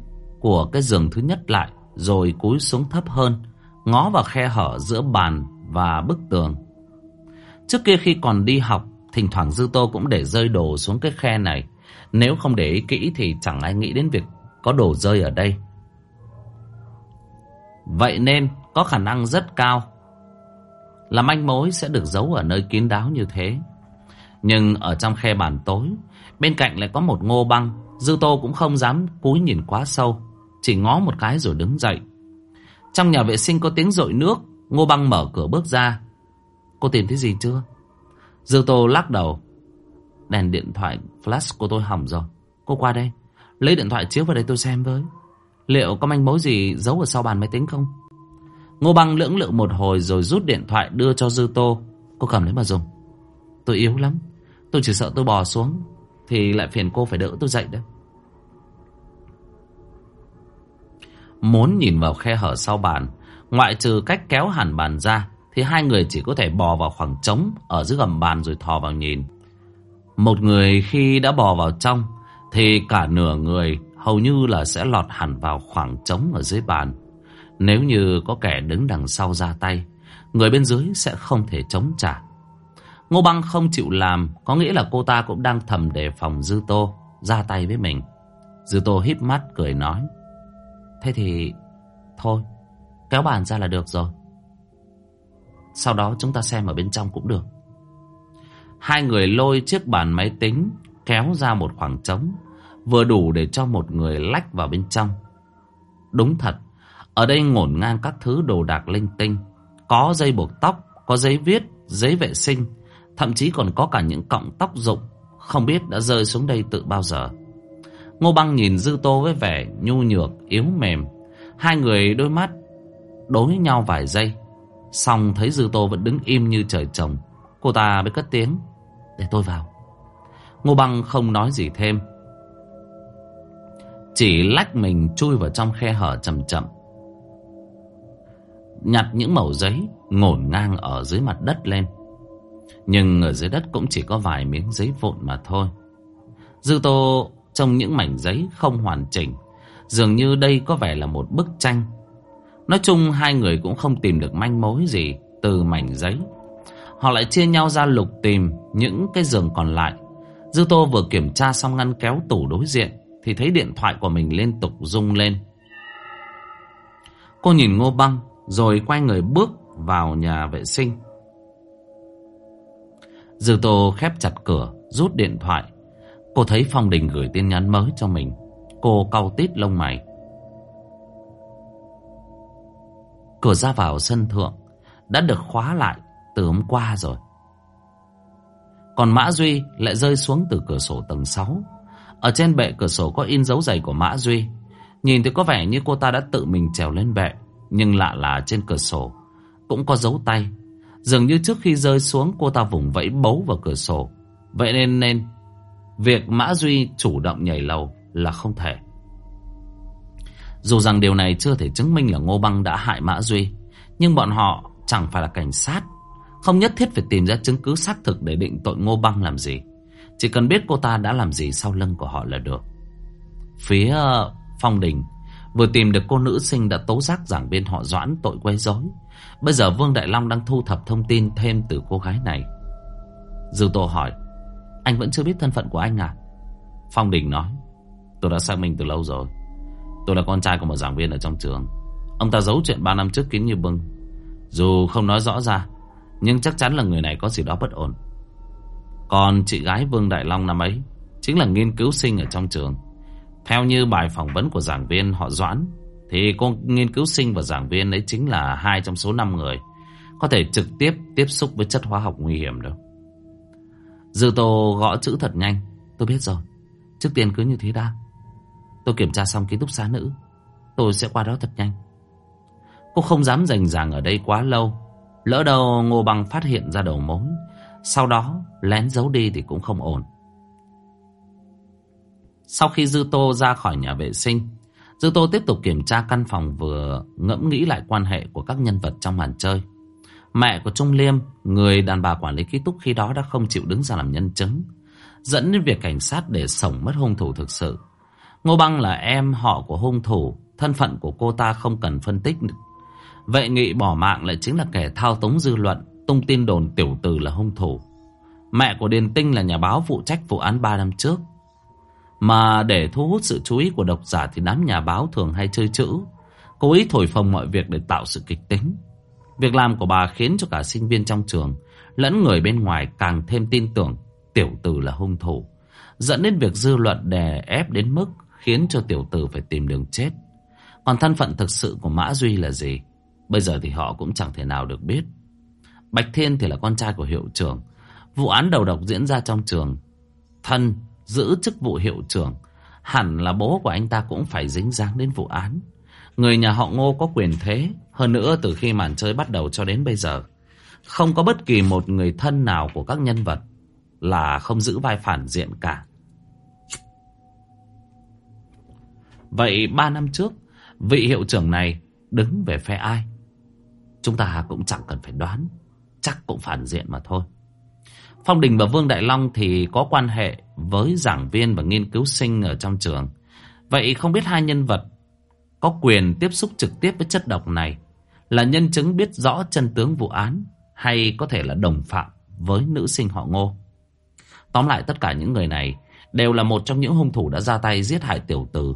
của cái giường thứ nhất lại, rồi cúi xuống thấp hơn, ngó vào khe hở giữa bàn và bức tường. Trước kia khi còn đi học, thỉnh thoảng Dư Tô cũng để rơi đồ xuống cái khe này. Nếu không để ý kỹ thì chẳng ai nghĩ đến việc có đồ rơi ở đây. Vậy nên có khả năng rất cao là manh mối sẽ được giấu ở nơi kín đáo như thế. Nhưng ở trong khe bàn tối, bên cạnh lại có một ngô băng, Dư Tô cũng không dám cúi nhìn quá sâu, chỉ ngó một cái rồi đứng dậy. Trong nhà vệ sinh có tiếng rội nước, ngô băng mở cửa bước ra, Cô tìm thấy gì chưa? Dư Tô lắc đầu. Đèn điện thoại flash của tôi hỏng rồi. Cô qua đây. Lấy điện thoại chiếu vào đây tôi xem với. Liệu có manh mối gì giấu ở sau bàn máy tính không? Ngô Băng lưỡng lự một hồi rồi rút điện thoại đưa cho Dư Tô. Cô cầm lấy mà dùng. Tôi yếu lắm. Tôi chỉ sợ tôi bò xuống. Thì lại phiền cô phải đỡ tôi dậy đấy. Muốn nhìn vào khe hở sau bàn. Ngoại trừ cách kéo hẳn bàn ra thì hai người chỉ có thể bò vào khoảng trống Ở dưới gầm bàn rồi thò vào nhìn. Một người khi đã bò vào trong, Thì cả nửa người Hầu như là sẽ lọt hẳn vào khoảng trống ở dưới bàn. Nếu như có kẻ đứng đằng sau ra tay, Người bên dưới sẽ không thể chống trả. Ngô Băng không chịu làm, Có nghĩa là cô ta cũng đang thầm đề phòng Dư Tô, Ra tay với mình. Dư Tô híp mắt cười nói, Thế thì Thôi, Kéo bàn ra là được rồi. Sau đó chúng ta xem ở bên trong cũng được. Hai người lôi chiếc bàn máy tính Kéo ra một khoảng trống Vừa đủ để cho một người lách vào bên trong. Đúng thật Ở đây ngổn ngang các thứ đồ đạc linh tinh. Có dây buộc tóc Có giấy viết, giấy vệ sinh Thậm chí còn có cả những cọng tóc rụng. Không biết đã rơi xuống đây từ bao giờ. Ngô Băng nhìn Dư Tô với vẻ nhu nhược, yếu mềm. Hai người đôi mắt đối nhau vài giây. Xong thấy Dư Tô vẫn đứng im như trời trồng. Cô ta mới cất tiếng, Để tôi vào. Ngô Băng không nói gì thêm. Chỉ lách mình chui vào trong khe hở chậm chậm. Nhặt những mẩu giấy, ngổn ngang ở dưới mặt đất lên. Nhưng ở dưới đất cũng chỉ có vài miếng giấy vụn mà thôi. Dư Tô trong những mảnh giấy không hoàn chỉnh, Dường như đây có vẻ là một bức tranh. Nói chung hai người cũng không tìm được manh mối gì từ mảnh giấy. Họ lại chia nhau ra lục tìm những cái giường còn lại. Dư Tô vừa kiểm tra xong ngăn kéo tủ đối diện thì thấy điện thoại của mình liên tục rung lên. Cô nhìn Ngô Băng rồi quay người bước vào nhà vệ sinh. Dư Tô khép chặt cửa, rút điện thoại. Cô thấy Phong Đình gửi tin nhắn mới cho mình. Cô cau tít lông mày. Cửa ra vào sân thượng đã được khóa lại từ hôm qua rồi. Còn Mã Duy lại rơi xuống từ cửa sổ tầng 6. Ở trên bệ cửa sổ có in dấu giày của Mã Duy. Nhìn thì có vẻ như cô ta đã tự mình trèo lên bệ. Nhưng lạ là trên cửa sổ cũng có dấu tay. Dường như trước khi rơi xuống, cô ta vùng vẫy bấu vào cửa sổ. Vậy nên nên việc Mã Duy chủ động nhảy lầu là không thể. Dù rằng điều này chưa thể chứng minh là Ngô Băng đã hại Mã Duy, Nhưng bọn họ chẳng phải là cảnh sát. Không nhất thiết phải tìm ra chứng cứ xác thực để định tội Ngô Băng làm gì. Chỉ cần biết cô ta đã làm gì sau lưng của họ là được. Phía ờ, Phong Đình Vừa tìm được cô nữ sinh đã tố giác giảng viên họ doãn tội quấy rối. Bây giờ Vương Đại Long đang thu thập thông tin thêm từ cô gái này. Dư Tô hỏi, Anh vẫn chưa biết thân phận của anh à? Phong Đình nói, Tôi đã xác minh từ lâu rồi. Tôi là con trai của một giảng viên ở trong trường. Ông ta giấu chuyện 3 năm trước kín như bưng. Dù không nói rõ ra, Nhưng chắc chắn là người này có gì đó bất ổn. Còn chị gái Vương Đại Long năm ấy Chính là nghiên cứu sinh ở trong trường. Theo như bài phỏng vấn của giảng viên họ Doãn, Thì cô nghiên cứu sinh và giảng viên ấy chính là hai trong số 5 người Có thể trực tiếp tiếp xúc với chất hóa học nguy hiểm đâu Dư Tô gõ chữ thật nhanh. Tôi biết rồi. Trước tiên cứ như thế đã. Tôi kiểm tra xong ký túc xá nữ. Tôi sẽ qua đó thật nhanh. Cô không dám rành ràng ở đây quá lâu. Lỡ đâu Ngô Bằng phát hiện ra đầu mối. Sau đó lén giấu đi thì cũng không ổn. Sau khi Dư Tô ra khỏi nhà vệ sinh Dư Tô tiếp tục kiểm tra căn phòng vừa ngẫm nghĩ lại quan hệ của các nhân vật trong màn chơi. Mẹ của Trung Liêm, người đàn bà quản lý ký túc khi đó đã không chịu đứng ra làm nhân chứng Dẫn đến việc cảnh sát để sổng mất hung thủ thực sự. Ngô Băng là em họ của hung thủ, thân phận của cô ta không cần phân tích. Vệ nghị bỏ mạng lại chính là kẻ thao túng dư luận, tung tin đồn tiểu tử là hung thủ. Mẹ của Điền Tinh là nhà báo phụ trách vụ án 3 năm trước. Mà để thu hút sự chú ý của độc giả thì đám nhà báo thường hay chơi chữ, cố ý thổi phồng mọi việc để tạo sự kịch tính. Việc làm của bà khiến cho cả sinh viên trong trường lẫn người bên ngoài càng thêm tin tưởng tiểu tử là hung thủ, dẫn đến việc dư luận đè ép đến mức khiến cho tiểu tử phải tìm đường chết. Còn thân phận thực sự của Mã Duy là gì? Bây giờ thì họ cũng chẳng thể nào được biết. Bạch Thiên thì là con trai của hiệu trưởng. Vụ án đầu độc diễn ra trong trường. Thân giữ chức vụ hiệu trưởng. Hẳn là bố của anh ta cũng phải dính dáng đến vụ án. Người nhà họ ngô có quyền thế. Hơn nữa từ khi màn chơi bắt đầu cho đến bây giờ. Không có bất kỳ một người thân nào của các nhân vật là không giữ vai phản diện cả. Vậy ba năm trước, vị hiệu trưởng này đứng về phe ai? Chúng ta cũng chẳng cần phải đoán Chắc cũng phản diện mà thôi Phong Đình và Vương Đại Long thì có quan hệ với giảng viên và nghiên cứu sinh ở trong trường. Vậy không biết hai nhân vật có quyền tiếp xúc trực tiếp với chất độc này là nhân chứng biết rõ chân tướng vụ án hay có thể là đồng phạm với nữ sinh họ ngô. Tóm lại tất cả những người này đều là một trong những hung thủ đã ra tay giết hại tiểu tử.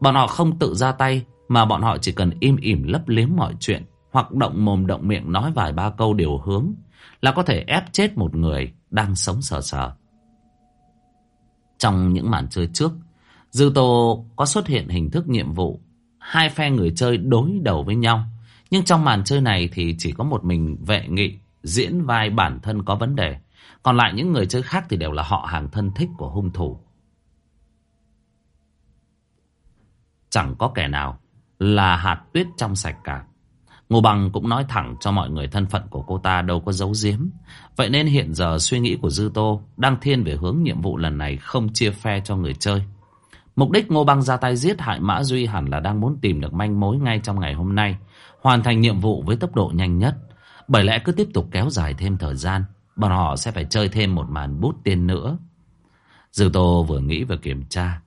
Bọn họ không tự ra tay mà bọn họ chỉ cần im ỉm lấp liếm mọi chuyện hoặc động mồm động miệng nói vài ba câu điều hướng là có thể ép chết một người đang sống sờ sờ. Trong những màn chơi trước, Dư Tô có xuất hiện hình thức nhiệm vụ, hai phe người chơi đối đầu với nhau. Nhưng trong màn chơi này thì chỉ có một mình vệ nghị diễn vai bản thân có vấn đề. Còn lại những người chơi khác thì đều là họ hàng thân thích của hung thủ. Chẳng có kẻ nào là hạt tuyết trong sạch cả. Ngô Bằng cũng nói thẳng cho mọi người thân phận của cô ta đâu có giấu giếm. Vậy nên hiện giờ suy nghĩ của Dư Tô đang thiên về hướng nhiệm vụ lần này không chia phe cho người chơi. Mục đích Ngô Bằng ra tay giết hại Mã Duy hẳn là đang muốn tìm được manh mối ngay trong ngày hôm nay, hoàn thành nhiệm vụ với tốc độ nhanh nhất. Bởi lẽ cứ tiếp tục kéo dài thêm thời gian, bọn họ sẽ phải chơi thêm một màn bút tiên nữa. Dư Tô vừa nghĩ vừa kiểm tra,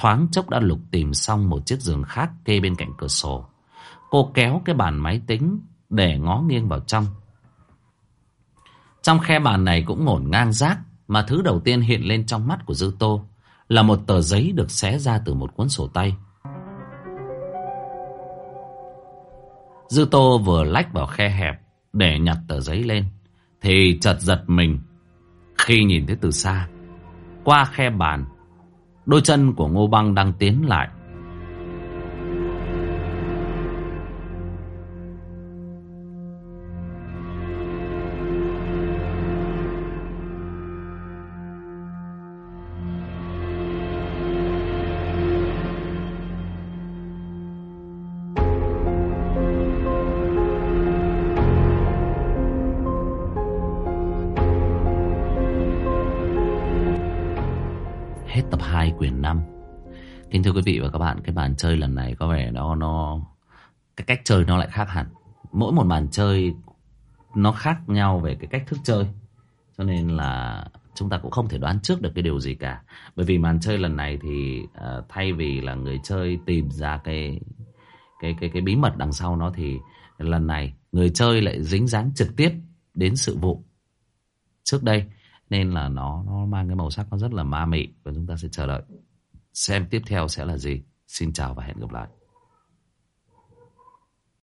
thoáng chốc đã lục tìm xong một chiếc giường khác kê bên cạnh cửa sổ. Cô kéo cái bàn máy tính để ngó nghiêng vào trong. Trong khe bàn này cũng ngổn ngang rác, mà thứ đầu tiên hiện lên trong mắt của Dư Tô là một tờ giấy được xé ra từ một cuốn sổ tay. Dư Tô vừa lách vào khe hẹp để nhặt tờ giấy lên, thì chợt giật mình khi nhìn thấy từ xa qua khe bàn đôi chân của Ngô Băng đang tiến lại. Các bạn, cái bàn chơi lần này có vẻ nó nó cái cách chơi nó lại khác hẳn. Mỗi một màn chơi nó khác nhau về cái cách thức chơi. Cho nên là chúng ta cũng không thể đoán trước được cái điều gì cả. Bởi vì màn chơi lần này thì uh, thay vì là người chơi tìm ra cái cái cái cái bí mật đằng sau nó thì lần này người chơi lại dính dáng trực tiếp đến sự vụ trước đây nên là nó nó mang cái màu sắc nó rất là ma mị và chúng ta sẽ chờ đợi xem tiếp theo sẽ là gì. Xin chào và hẹn gặp lại.